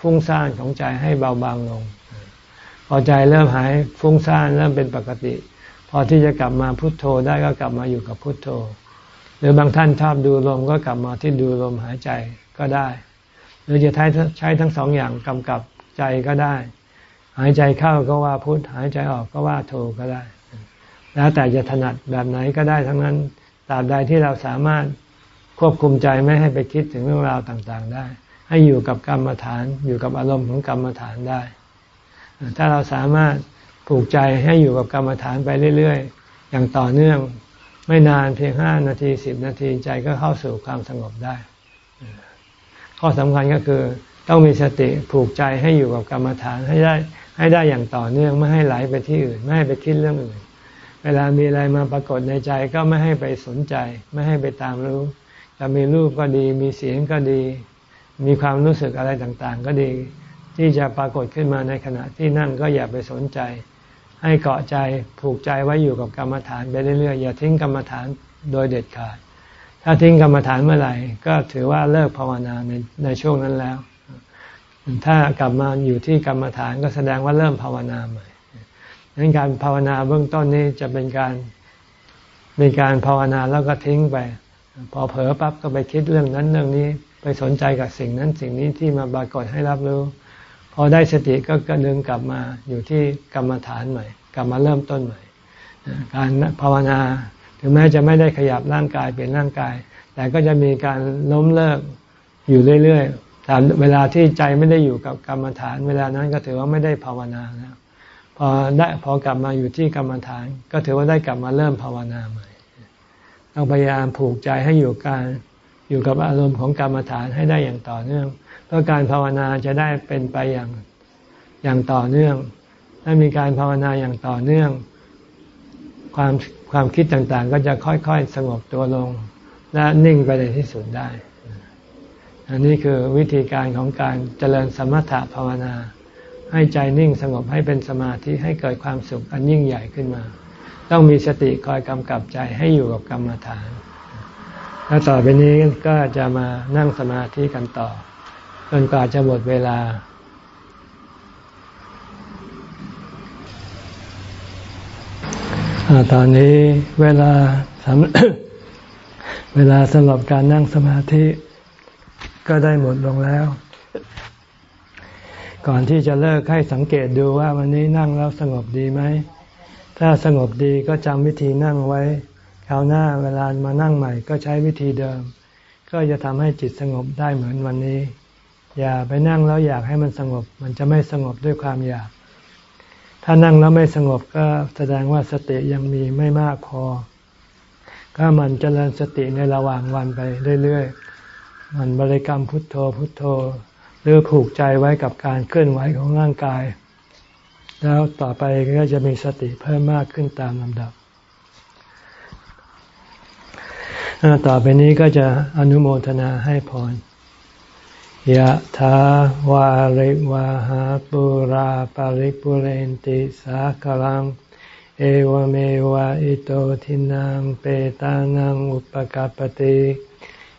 ฟุ้งซ่านของใจให้เบาบางลง พอใจเริ่มหายฟุ้งซ่านเริ่มเป็นปกติ พอที่จะกลับมาพุโทโธได้ก็กลับมาอยู่กับพุโทโธ หรือบางท่านชอบดูลมก็กลับมาที่ดูลมหายใจก็ได้ หรือจะใช้ใช้ทั้งสองอย่างกำกับ ใจก็ได้ หายใจเข้าก็ว่าพุทหายใจออกก็ว่าโธก็ได้ แล้วแต่จะถนัดแบบไหนก็ได้ทั้งนั้นตราบใดที่เราสามารถควบคุมใจไม่ให้ไปคิดถึงเรื่องราวต่างๆได้ ให้อยู่กับกรรมฐานอยู่กับอารมณ์ของกรรมฐานได้ ถ้าเราสามารถผูกใจให้อยู่กับกรรมฐานไปเรื่อยๆ อย่างต่อเนื่องไม่นานเพียงห้านาทีสิบนาทีใจก็เข้าสู่ความสงบได้ ข้อสำคัญก็คือ ต้องมีสติผูกใจให้อยู่กับกรรมฐานให้ได้ให้ได้อย่างต่อเนื่องไม่ให้ไหลไปที่อื่น ไม่ให้ไปคิดเรื่องอื่น เวลามีอะไรมาปรากฏในใจก็ไม่ให้ไปสนใจ ไม่ให้ไปตามรู้ จะมีรูปก็ดี มีเสียงก็ดี มีความรู้สึกอะไรต่างๆ ก็ดี ที่จะปรากฏขึ้นมาในขณะที่นั่งก็อย่าไปสนใจ ให้เกาะใจผูกใจไว้อยู่กับกรรมฐานไปเรื่อยๆอย่าทิ้งกรรมฐานโดยเด็ดขาด ถ้าทิ้งกรรมฐานเมื่อไหร่ก็ถือว่าเลิกภาวนาในในช่วงนั้นแล้ว ถ้ากลับมาอยู่ที่กรรมฐานก็แสดงว่าเริ่มภาวนาใหม่ดังนั้นการภาวนาเบื้องต้นนี้จะเป็นการเป็นการภาวนาแล้วก็ทิ้งไป พอเผลอปั๊บก็ไปคิดเรื่องนั้นเรื่องนี้ ไปสนใจกับสิ่งนั้นสิ่งนี้ที่มาปรากฏให้รับรู้ พอได้สติก็กระดึงกลับมาอยู่ที่กรรมฐานใหม่ กลับมาเริ่มต้นใหม่ การภาวนาถึงแม้จะไม่ได้ขยับร่างกายเปลี่ยนร่างกาย แต่ก็จะมีการล้มเลิกอยู่เรื่อย แต่เวลาที่ใจไม่ได้อยู่กับกรรมฐาน เวลานั้นก็ถือว่าไม่ได้ภาวนาแล้วพอได้พอกลับมาอยู่ที่กรรมฐาน ก็ถือว่าได้กลับมาเริ่มภาวนาใหม่ต้องพยายามผูกใจให้อยู่การอยู่กับอารมณ์ของกรรมฐานให้ได้อย่างต่อเนื่อง เพื่อการภาวนาจะได้เป็นไปอย่างอย่างต่อเนื่อง ถ้ามีการภาวนาอย่างต่อเนื่อง ความความคิดต่างๆ ก็จะค่อยๆ สงบตัวลง และนิ่งไปในที่สุดได้ อันนี้คือวิธีการของการเจริญสมถะภาวนา ให้ใจนิ่งสงบให้เป็นสมาธิให้เกิดความสุขอันยิ่งใหญ่ขึ้นมา ต้องมีสติคอยกำกับใจให้อยู่กับกรรมฐาน แล้วต่อไปนี้ก็จะมานั่งสมาธิกันต่อจนกว่าจะหมดเวลาตอนนี้เวลาเวลาสำหรับการนั่งสมาธิ ก็ได้หมดลงแล้ว ก่อนที่จะเลิกให้สังเกตดูว่าวันนี้นั่งแล้วสงบดีไหม ถ้าสงบดีก็จำวิธีนั่งไว้คราวหน้าเวลามานั่งใหม่ก็ใช้วิธีเดิม ก็จะทำให้จิตสงบได้เหมือนวันนี้ อย่าไปนั่งแล้วอยากให้มันสงบ มันจะไม่สงบด้วยความอยาก ถ้านั่งแล้วไม่สงบก็แสดงว่าสติยังมีไม่มากพอ ก็มันจเจริญสติในระหว่างวันไปเรื่อยๆ มันบริกรรมพุทโธพุทโธ หรือผูกใจไว้กับการเคลื่อนไหวของร่างกาย แล้วต่อไปก็จะมีสติเพิ่มมากขึ้นตามลำดับ ต่อไปนี้ก็จะอนุโมทนาให้พรยะถาวาริวาหาปุราปาริปุเรนติสากลัง เอวเมวะอิโตทินังเปตานังอุปกปติ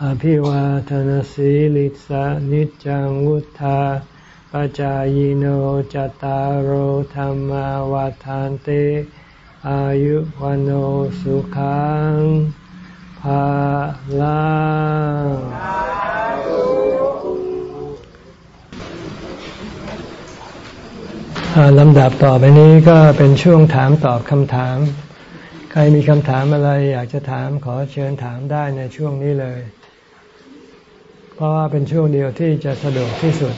อภิวาทนสีลิสานิจังวุธาปจายโนจตารโหธรรมวาทานเต อายุวันโอสุขังภาลังลำดับต่อไปนี้ก็เป็นช่วงถามตอบคำถาม ใครมีคำถามอะไรอยากจะถามขอเชิญถามได้ในช่วงนี้เลย เพราะว่าเป็นช่วงเดียวที่จะสะดวกที่สุด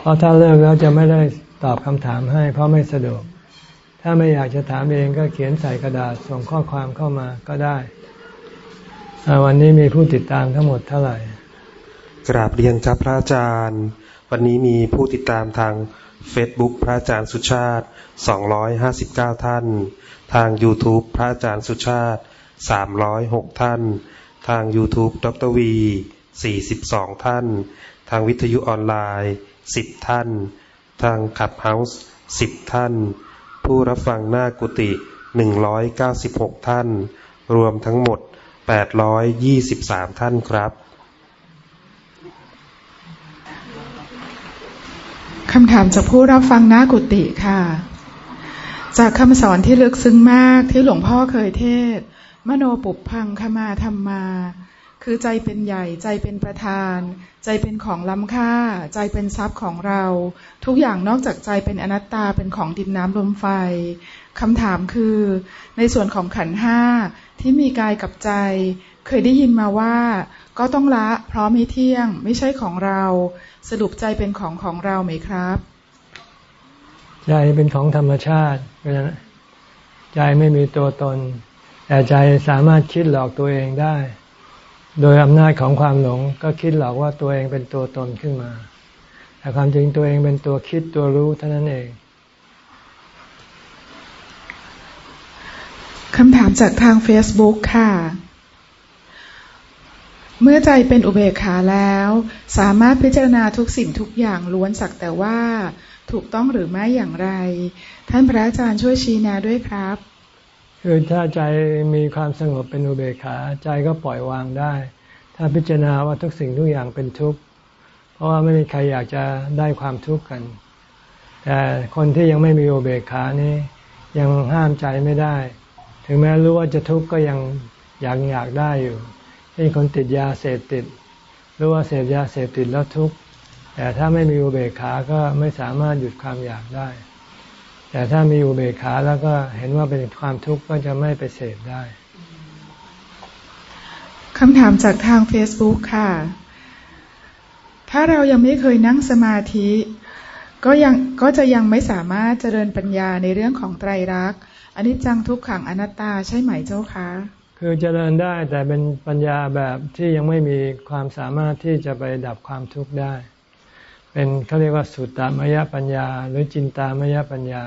เพราะถ้าเลิกแล้วจะไม่ได้ตอบคำถามให้ เพราะไม่สะดวก ถ้าไม่อยากจะถามเองก็เขียนใส่กระดาษส่งข้อความเข้ามาก็ได้ วันนี้มีผู้ติดตามทั้งหมดเท่าไหร่ กราบเรียนครับพระอาจารย์ วันนี้มีผู้ติดตามทาง Facebook พระอาจารย์สุชาติ 259 ท่าน ทาง YouTube พระอาจารย์สุชาติ 306 ท่าน ทาง YouTube ดรวี 42 ท่าน ทางวิทยุออนไลน์ 10 ท่าน ทางขับเฮาส์10 ท่าน ผู้รับฟังหน้ากุฏิ196 ท่าน รวมทั้งหมดแปดร้อยยี่สิบสามท่านครับคำถามจากผู้รับฟังหน้ากุฏิค่ะ จากคำสอนที่ลึกซึ้งมากที่หลวงพ่อเคยเทศ มโนปุพังขมาธรรมมา คือใจเป็นใหญ่ใจเป็นประธาน ใจเป็นของล้ำค่า ใจเป็นทรัพย์ของเรา ทุกอย่างนอกจากใจเป็นอนัตตาเป็นของดินน้ำลมไฟคำถามคือ ในส่วนของขันห้าที่มีกายกับใจ เคยได้ยินมาว่า ก็ต้องละเพราะไม่เที่ยงไม่ใช่ของเรา สรุปใจเป็นของของเราไหมครับใจเป็นของธรรมชาติเพราะฉะนั้นใจไม่มีตัวตน แต่ใจสามารถคิดหลอกตัวเองได้ โดยอำนาจของความหลงก็คิดหลอกว่าตัวเองเป็นตัวตนขึ้นมา แต่ความจริงตัวเองเป็นตัวคิดตัวรู้เท่านั้นเองคำถามจากทาง Facebook ค่ะ เมื่อใจเป็นอุเบกขาแล้ว สามารถพิจารณาทุกสิ่งทุกอย่างล้วนสักแต่ว่า ถูกต้องหรือไม่อย่างไร ท่านพระอาจารย์ช่วยชี้แนะด้วยครับ คือถ้าใจมีความสงบเป็นอุเบกขา ใจก็ปล่อยวางได้ ถ้าพิจารณาว่าทุกสิ่งทุกอย่างเป็นทุกข์ เพราะว่าไม่มีใครอยากจะได้ความทุกข์กัน แต่คนที่ยังไม่มีอุเบกขานี้ยังห้ามใจไม่ได้ ถึงแม้รู้ว่าจะทุกข์ก็ยังอยากอยากได้อยู่เช่นคนติดยาเสพติด รู้ว่าเสพยาเสพติดแล้วทุกข์ แต่ถ้าไม่มีอุเบกขา ก็ไม่สามารถหยุดความอยากได้ แต่ถ้ามีอุเบกขาแล้วก็เห็นว่าเป็นความทุกข์ก็จะไม่ไปเสพได้คำถามจากทาง Facebook ค่ะ ถ้าเรายังไม่เคยนั่งสมาธิ ก็ยังก็จะยังไม่สามารถเจริญปัญญาในเรื่องของไตรลักษณ์อันนี้จังทุกขังอนัตตาใช่ไหมเจ้าคะคือเจริญได้แต่เป็นปัญญาแบบที่ยังไม่มีความสามารถที่จะไปดับความทุกข์ได้ เป็นเขาเรียกว่าสุตตามยปัญญา หรือจินตามยปัญญา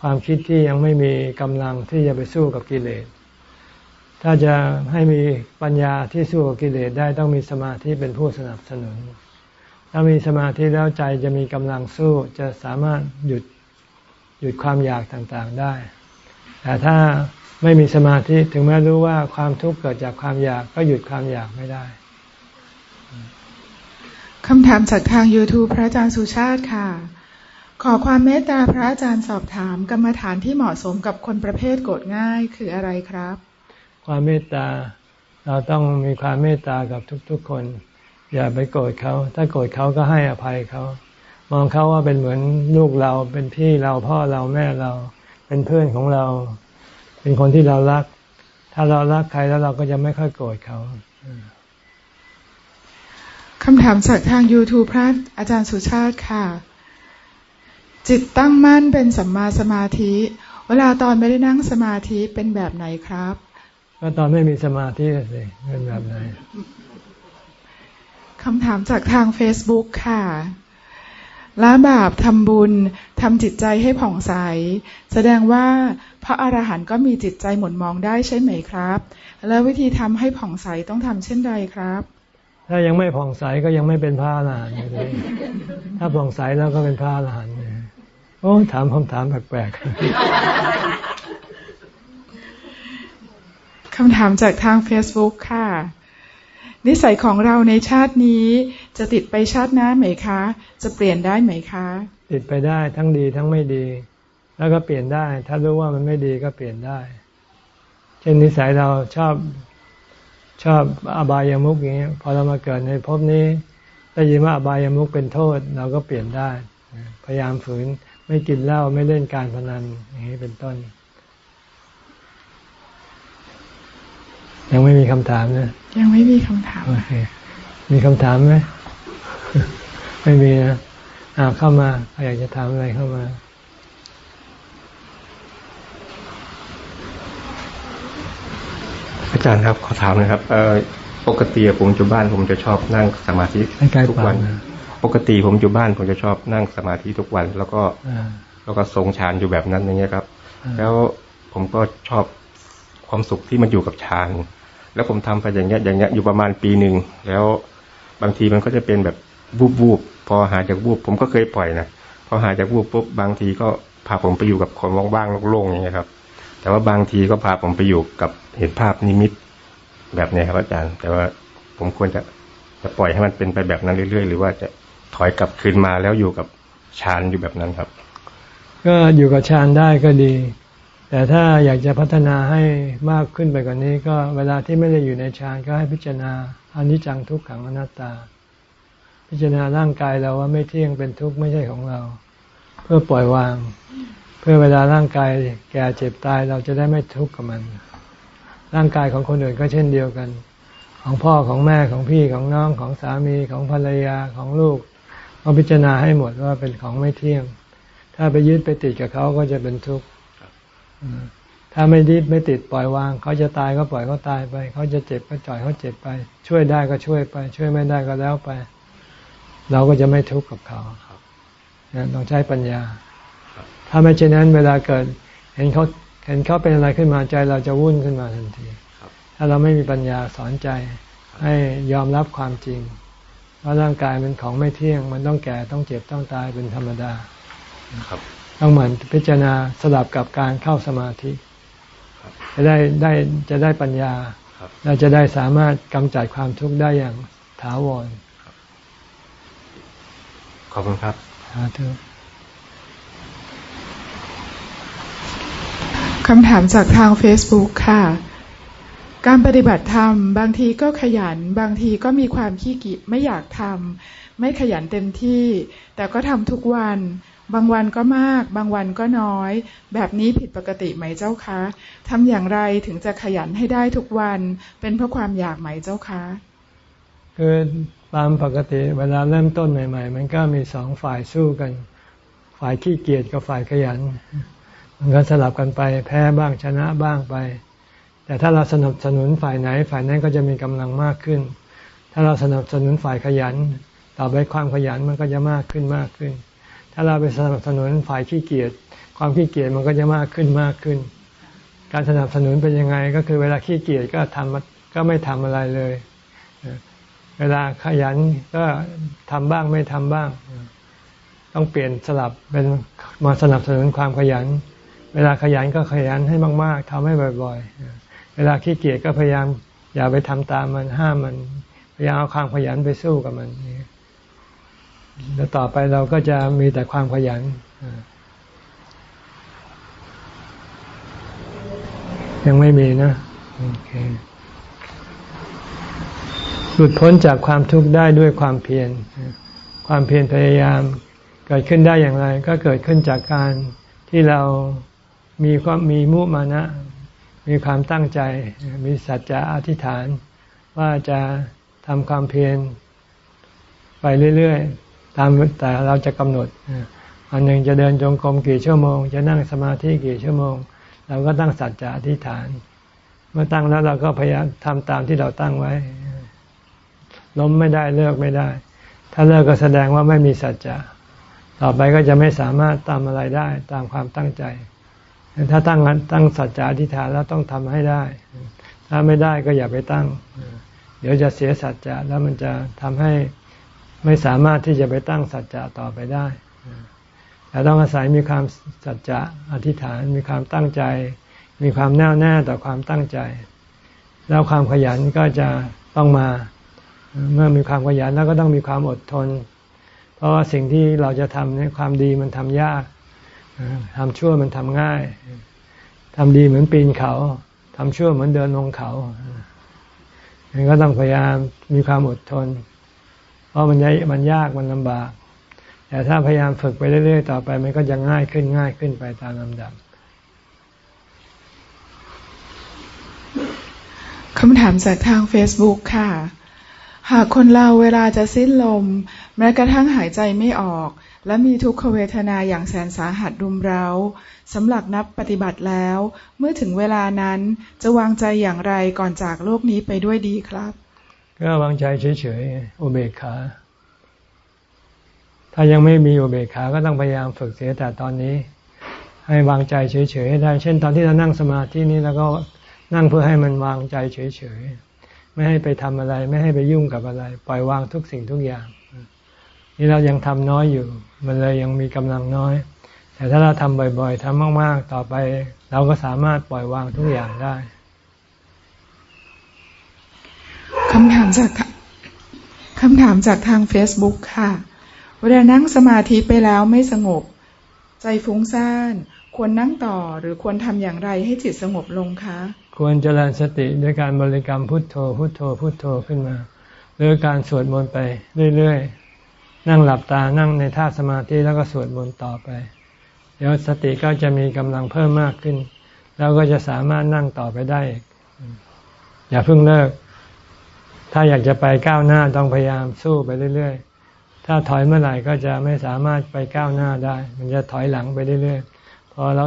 ความคิดที่ยังไม่มีกำลังที่จะไปสู้กับกิเลส ถ้าจะให้มีปัญญาที่สู้กับกิเลสได้ต้องมีสมาธิเป็นผู้สนับสนุน ถ้ามีสมาธิแล้วใจจะมีกำลังสู้จะสามารถหยุดหยุดความอยากต่างๆได้ แต่ถ้าไม่มีสมาธิถึงแม้รู้ว่าความทุกข์เกิดจากความอยากก็หยุดความอยากไม่ได้ คำถามจากทาง YouTube พระอาจารย์สุชาติค่ะ ขอความเมตตาพระอาจารย์สอบถามกรรมฐานที่เหมาะสมกับคนประเภทโกรธง่ายคืออะไรครับ ความเมตตาเราต้องมีความเมตตากับทุกๆคน อย่าไปโกรธเขา ถ้าโกรธเขาก็ให้อภัยเขา มองเขาว่าเป็นเหมือนลูกเราเป็นพี่เราพ่อเราแม่เรา เป็นเพื่อนของเรา เป็นคนที่เรารัก ถ้าเรารักใครแล้วเราก็จะไม่ค่อยโกรธเขา คำถามจากทาง YouTube พระอาจารย์สุชาติค่ะ จิตตั้งมั่นเป็นสัมมาสมาธิ เวลาตอนไม่ได้นั่งสมาธิเป็นแบบไหนครับ ก็ตอนไม่มีสมาธิสิเป็นแบบไหนคำถามจากทาง Facebook ค่ะละบาปทำบุญทำจิตใจให้ผ่องใส แสดงว่าพระอรหันต์ก็มีจิตใจหมุนมองได้ใช่ไหมครับ แล้ววิธีทำให้ผ่องใสต้องทำเช่นใดครับ ถ้ายังไม่ผ่องใสก็ยังไม่เป็นพระอรหันต์เลยถ้าผ่องใสแล้วก็เป็นพระอรหันต์โอ้ถามคำถามแปลกๆคำถามจากทาง Facebook ค่ะ นิสัยของเราในชาตินี้จะติดไปชาติหน้าไหมคะ จะเปลี่ยนได้ไหมคะ ติดไปได้ทั้งดีทั้งไม่ดี แล้วก็เปลี่ยนได้ ถ้ารู้ว่ามันไม่ดีก็เปลี่ยนได้ เช่นนิสัยเราชอบ ชอบอบายามุกอย่างเงี้ยพอเรามาเกิดในภพนี้ได้ยินว่าอบายามุกเป็นโทษเราก็เปลี่ยนได้ พยายามฝืนไม่กินเหล้าไม่เล่นการพนันอย่างนี้เป็นต้น ยังไม่มีคำถามนะ ยังไม่มีคำถามโอเคมีคำถามไหมไม่มีนะอ่าเข้ามาใครอยากจะถามอะไรเข้ามา อาจารย์ครับขอถามนะครับเออปกติผมอยู่บ้านผมจะชอบนั่งสมาธิทุกวัน ปกติผมอยู่บ้านผมจะชอบนั่งสมาธิทุกวัน แล้วก็แล้วก็ทรงฌานอยู่แบบนั้นอย่างเงี้ยครับ แล้วผมก็ชอบความสุขที่มันอยู่กับฌานแล้วผมทำไปอย่างเงี้ยอย่างเงี้ยอยู่ประมาณปีหนึ่งแล้วบางทีมันก็จะเป็นแบบวูบวูบพอหาจากวูบผมก็เคยปล่อยนะพอหาจากวูบปุ๊บบางทีก็พาผมไปอยู่กับคนว่างๆโล่งๆอย่างเงี้ยครับ แต่ว่าบางทีก็พาผมไปอยู่กับเห็นภาพนิมิตแบบนี้ครับอาจารย์ แต่ว่าผมควรจะจะปล่อยให้มันเป็นไปแบบนั้นเรื่อย ๆ หรือว่าจะถอยกลับคืนมาแล้วอยู่กับฌานอยู่แบบนั้นครับ ก็อยู่กับฌานได้ก็ดี แต่ถ้าอยากจะพัฒนาให้มากขึ้นไปกว่านนี้ ก็เวลาที่ไม่ได้อยู่ในฌานก็ให้พิจารณาอนิจจังทุกขังอนัตตา พิจารณาร่างกายเราว่าไม่เที่ยงเป็นทุกข์ไม่ใช่ของเรา เพื่อปล่อยวาง เพื่อเวลาร่างกายแก่เจ็บตายเราจะได้ไม่ทุกข์กับมัน ร่างกายของคนอื่นก็เช่นเดียวกัน ของพ่อของแม่ของพี่ของน้องของสามีของภรรยาของลูกเอาพิจารณาให้หมดว่าเป็นของไม่เที่ยง ถ้าไปยึดไปติดกับเขาก็จะเป็นทุกข์ถ้าไม่ยึดไม่ติดปล่อยวาง เขาจะตายก็ปล่อยเขาตายไป เขาจะเจ็บก็จ่อยเขาเจ็บไป ช่วยได้ก็ช่วยไป ช่วยไม่ได้ก็แล้วไป เราก็จะไม่ทุกข์กับเขาต้องใช้ปัญญา ถ้าไม่เช่นนั้นเวลาเกิด เห็นเขาเห็นเขาเป็นอะไรขึ้นมาใจเราจะวุ่นขึ้นมาทันที ถ้าเราไม่มีปัญญาสอนใจ ให้ยอมรับความจริงว่าร่างกายเป็นของไม่เที่ยง มันต้องแก่ต้องเจ็บต้องตายเป็นธรรมดาครับต้องเหมือนพิจารณาสลับกับการเข้าสมาธิจะได้ได้จะได้ปัญญาเราจะได้สามารถกำจัดความทุกข์ได้อย่างถาวรขอบคุณครับสาธุ คำถามจากทาง Facebook ค่ะ การปฏิบัติธรรม บางทีก็ขยัน บางทีก็มีความขี้เกียจไม่อยากทำไม่ขยันเต็มที่ แต่ก็ทำทุกวัน บางวันก็มาก บางวันก็น้อย แบบนี้ผิดปกติไหมเจ้าคะทำอย่างไรถึงจะขยันให้ได้ทุกวัน เป็นเพราะความอยากไหมเจ้าคะคือตามปกติเวลาเริ่มต้นใหม่ ๆ มันก็มีสองฝ่ายสู้กัน ฝ่ายขี้เกียจกับฝ่ายขยัน มันก็สลับกันไปแพ้บ้างชนะบ้างไป แต่ถ้าเราสนับสนุนฝ่ายไหนฝ่ายนั้นก็จะมีกำลังมากขึ้น ถ้าเราสนับสนุนฝ่ายขยัน ต่อไปความขยันมันก็จะมากขึ้นมากขึ้น ถ้าเราไปสนับสนุนฝ่ายขี้เกียจความขี้เกียจมันก็จะมากขึ้นมากขึ้น การสนับสนุนเป็นยังไงก็คือเวลาขี้เกียจก็ทำก็ไม่ทำอะไรเลย เวลาขยันก็ทำบ้างไม่ทำบ้าง ต้องเปลี่ยนสลับเป็นมาสนับสนุนความขยัน เวลาขยันก็ขยันให้มาก ๆทำให้บ่อย ๆ เวลาขี้เกียจก็พยายาม อย่าไปทำตามมันห้ามมัน พยายามเอาความขยันไปสู้กับมันแล้วต่อไปเราก็จะมีแต่ความขยันยังไม่มีนะโอเคหลุดพ้นจากความทุกข์ได้ด้วยความเพียรความเพียรพยายาม เกิดขึ้นได้อย่างไร ก็เกิดขึ้นจากการที่เรา มีความมีมุมานะ มีความตั้งใจ มีสัจจะอธิษฐาน ว่าจะทำความเพียรไปเรื่อยๆ ตามแต่เราจะกำหนดอันหนึ่งจะเดินจงกรมกี่ชั่วโมง จะนั่งสมาธิกี่ชั่วโมง เราก็ตั้งสัจจะอธิษฐาน เมื่อตั้งแล้วเราก็พยายามทำตามที่เราตั้งไว้ ล้มไม่ได้เลิกไม่ได้ ถ้าเลิกก็แสดงว่าไม่มีสัจจะ ต่อไปก็จะไม่สามารถตามอะไรได้ตามความตั้งใจ ถ้าตั้งตั้งสัจจะอธิษฐานแล้วต้องทำให้ได้ ถ้าไม่ได้ก็อย่าไปตั้ง เดี๋ยวจะเสียสัจจะแล้วมันจะทำให้ไม่สามารถที่จะไปตั้งสัจจะต่อไปได้แต่ต้องอาศัยมีความสัจจะอธิษฐาน มีความตั้งใจ มีความแน่วแน่ต่อความตั้งใจ แล้วความขยันก็จะต้องมา เมื่อมีความขยันแล้วก็ต้องมีความอดทน เพราะว่าสิ่งที่เราจะทำเนี่ยความดีมันทำยาก ทำชั่วมันทำง่ายทำดีเหมือนปีนเขาทำชั่วเหมือนเดินลงเขาันก็ต้องพยายามมีความอดทน เพราะมันยมันยากมันลำบาก แต่ถ้าพยายามฝึกไปเรื่อยๆ ต่อไป มันก็จะง่ายขึ้นง่ายขึ้นไปตามลำดับคำถามจากทาง Facebook ค่ะ หากคนเราเวลาจะสิ้นลม แม้กระทั่งหายใจไม่ออก และมีทุกขเวทนาอย่างแสนสาหัสรุมเร้าสำหรับนับปฏิบัติแล้ว เมื่อถึงเวลานั้นจะวางใจอย่างไรก่อนจากโลกนี้ไปด้วยดีครับ ก็วางใจเฉยๆอุเบกขาถ้ายังไม่มีอุเบกขาก็ต้องพยายามฝึกเสียแต่ตอนนี้ ให้วางใจเฉยๆให้ได้ เช่นตอนที่เรานั่งสมาธินี้แล้วก็นั่งเพื่อให้มันวางใจเฉยๆไม่ให้ไปทำอะไร ไม่ให้ไปยุ่งกับอะไร ปล่อยวางทุกสิ่งทุกอย่าง นี่เรายังทำน้อยอยู่ มันเลยยังมีกำลังน้อย แต่ถ้าเราทำบ่อย ๆทำมาก ๆ ต่อไป เราก็สามารถปล่อยวางทุกอย่างได้คำถามจากคำถามจากทาง Facebook ค่ะ เวลานั่งสมาธิไปแล้วไม่สงบ ใจฟุ้งซ่าน ควรนั่งต่อหรือควรทำอย่างไรให้จิตสงบลงคะ ควรเจริญสติด้วยการบริกรรมพุทโธ พุทโธ พุทโธขึ้นมา หรือการสวดมนต์ไปเรื่อยๆ นั่งหลับตานั่งในท่าสมาธิแล้วก็สวดมนต์ต่อไป เดี๋ยวสติก็จะมีกำลังเพิ่มมากขึ้น แล้วก็จะสามารถนั่งต่อไปได้อย่าเพิ่งเลิก ถ้าอยากจะไปก้าวหน้าต้องพยายามสู้ไปเรื่อย ๆ ถ้าถอยเมื่อไหร่ก็จะไม่สามารถไปก้าวหน้าได้ มันจะถอยหลังไปเรื่อยๆพอเรา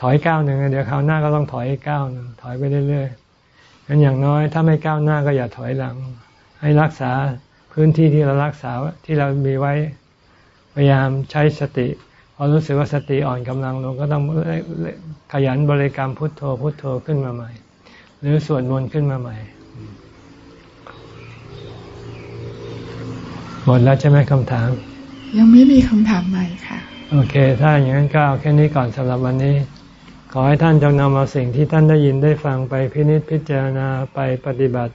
ถอยก้าวหนึ่งเดี๋ยวคราวหน้าก็ต้องถอยกก้าวหนึ่งถอยไปเรื่อยๆงั้นอย่างน้อย ถ้าไม่ก้าวหน้าก็อย่าถอยหลัง ให้รักษา พื้นที่ที่เรารักษาที่เรามีไว้พยายามใช้สติพอรู้สึกว่าสติอ่อนกำลังลงก็ต้องขยันบริกรรมพุทโธพุทโธขึ้นมาใหม่ หรือสวดมนต์ขึ้นมาใหม่หมดแล้วใช่ไหมคำถาม ยังไม่มีคำถามใหม่ค่ะ โอเค ถ้าอย่างนั้นก็เอาแค่นี้ก่อนสำหรับวันนี้ ขอให้ท่านจงนำเอาสิ่งที่ท่านได้ยินได้ฟังไปพินิจพิจารณาไปปฏิบัติ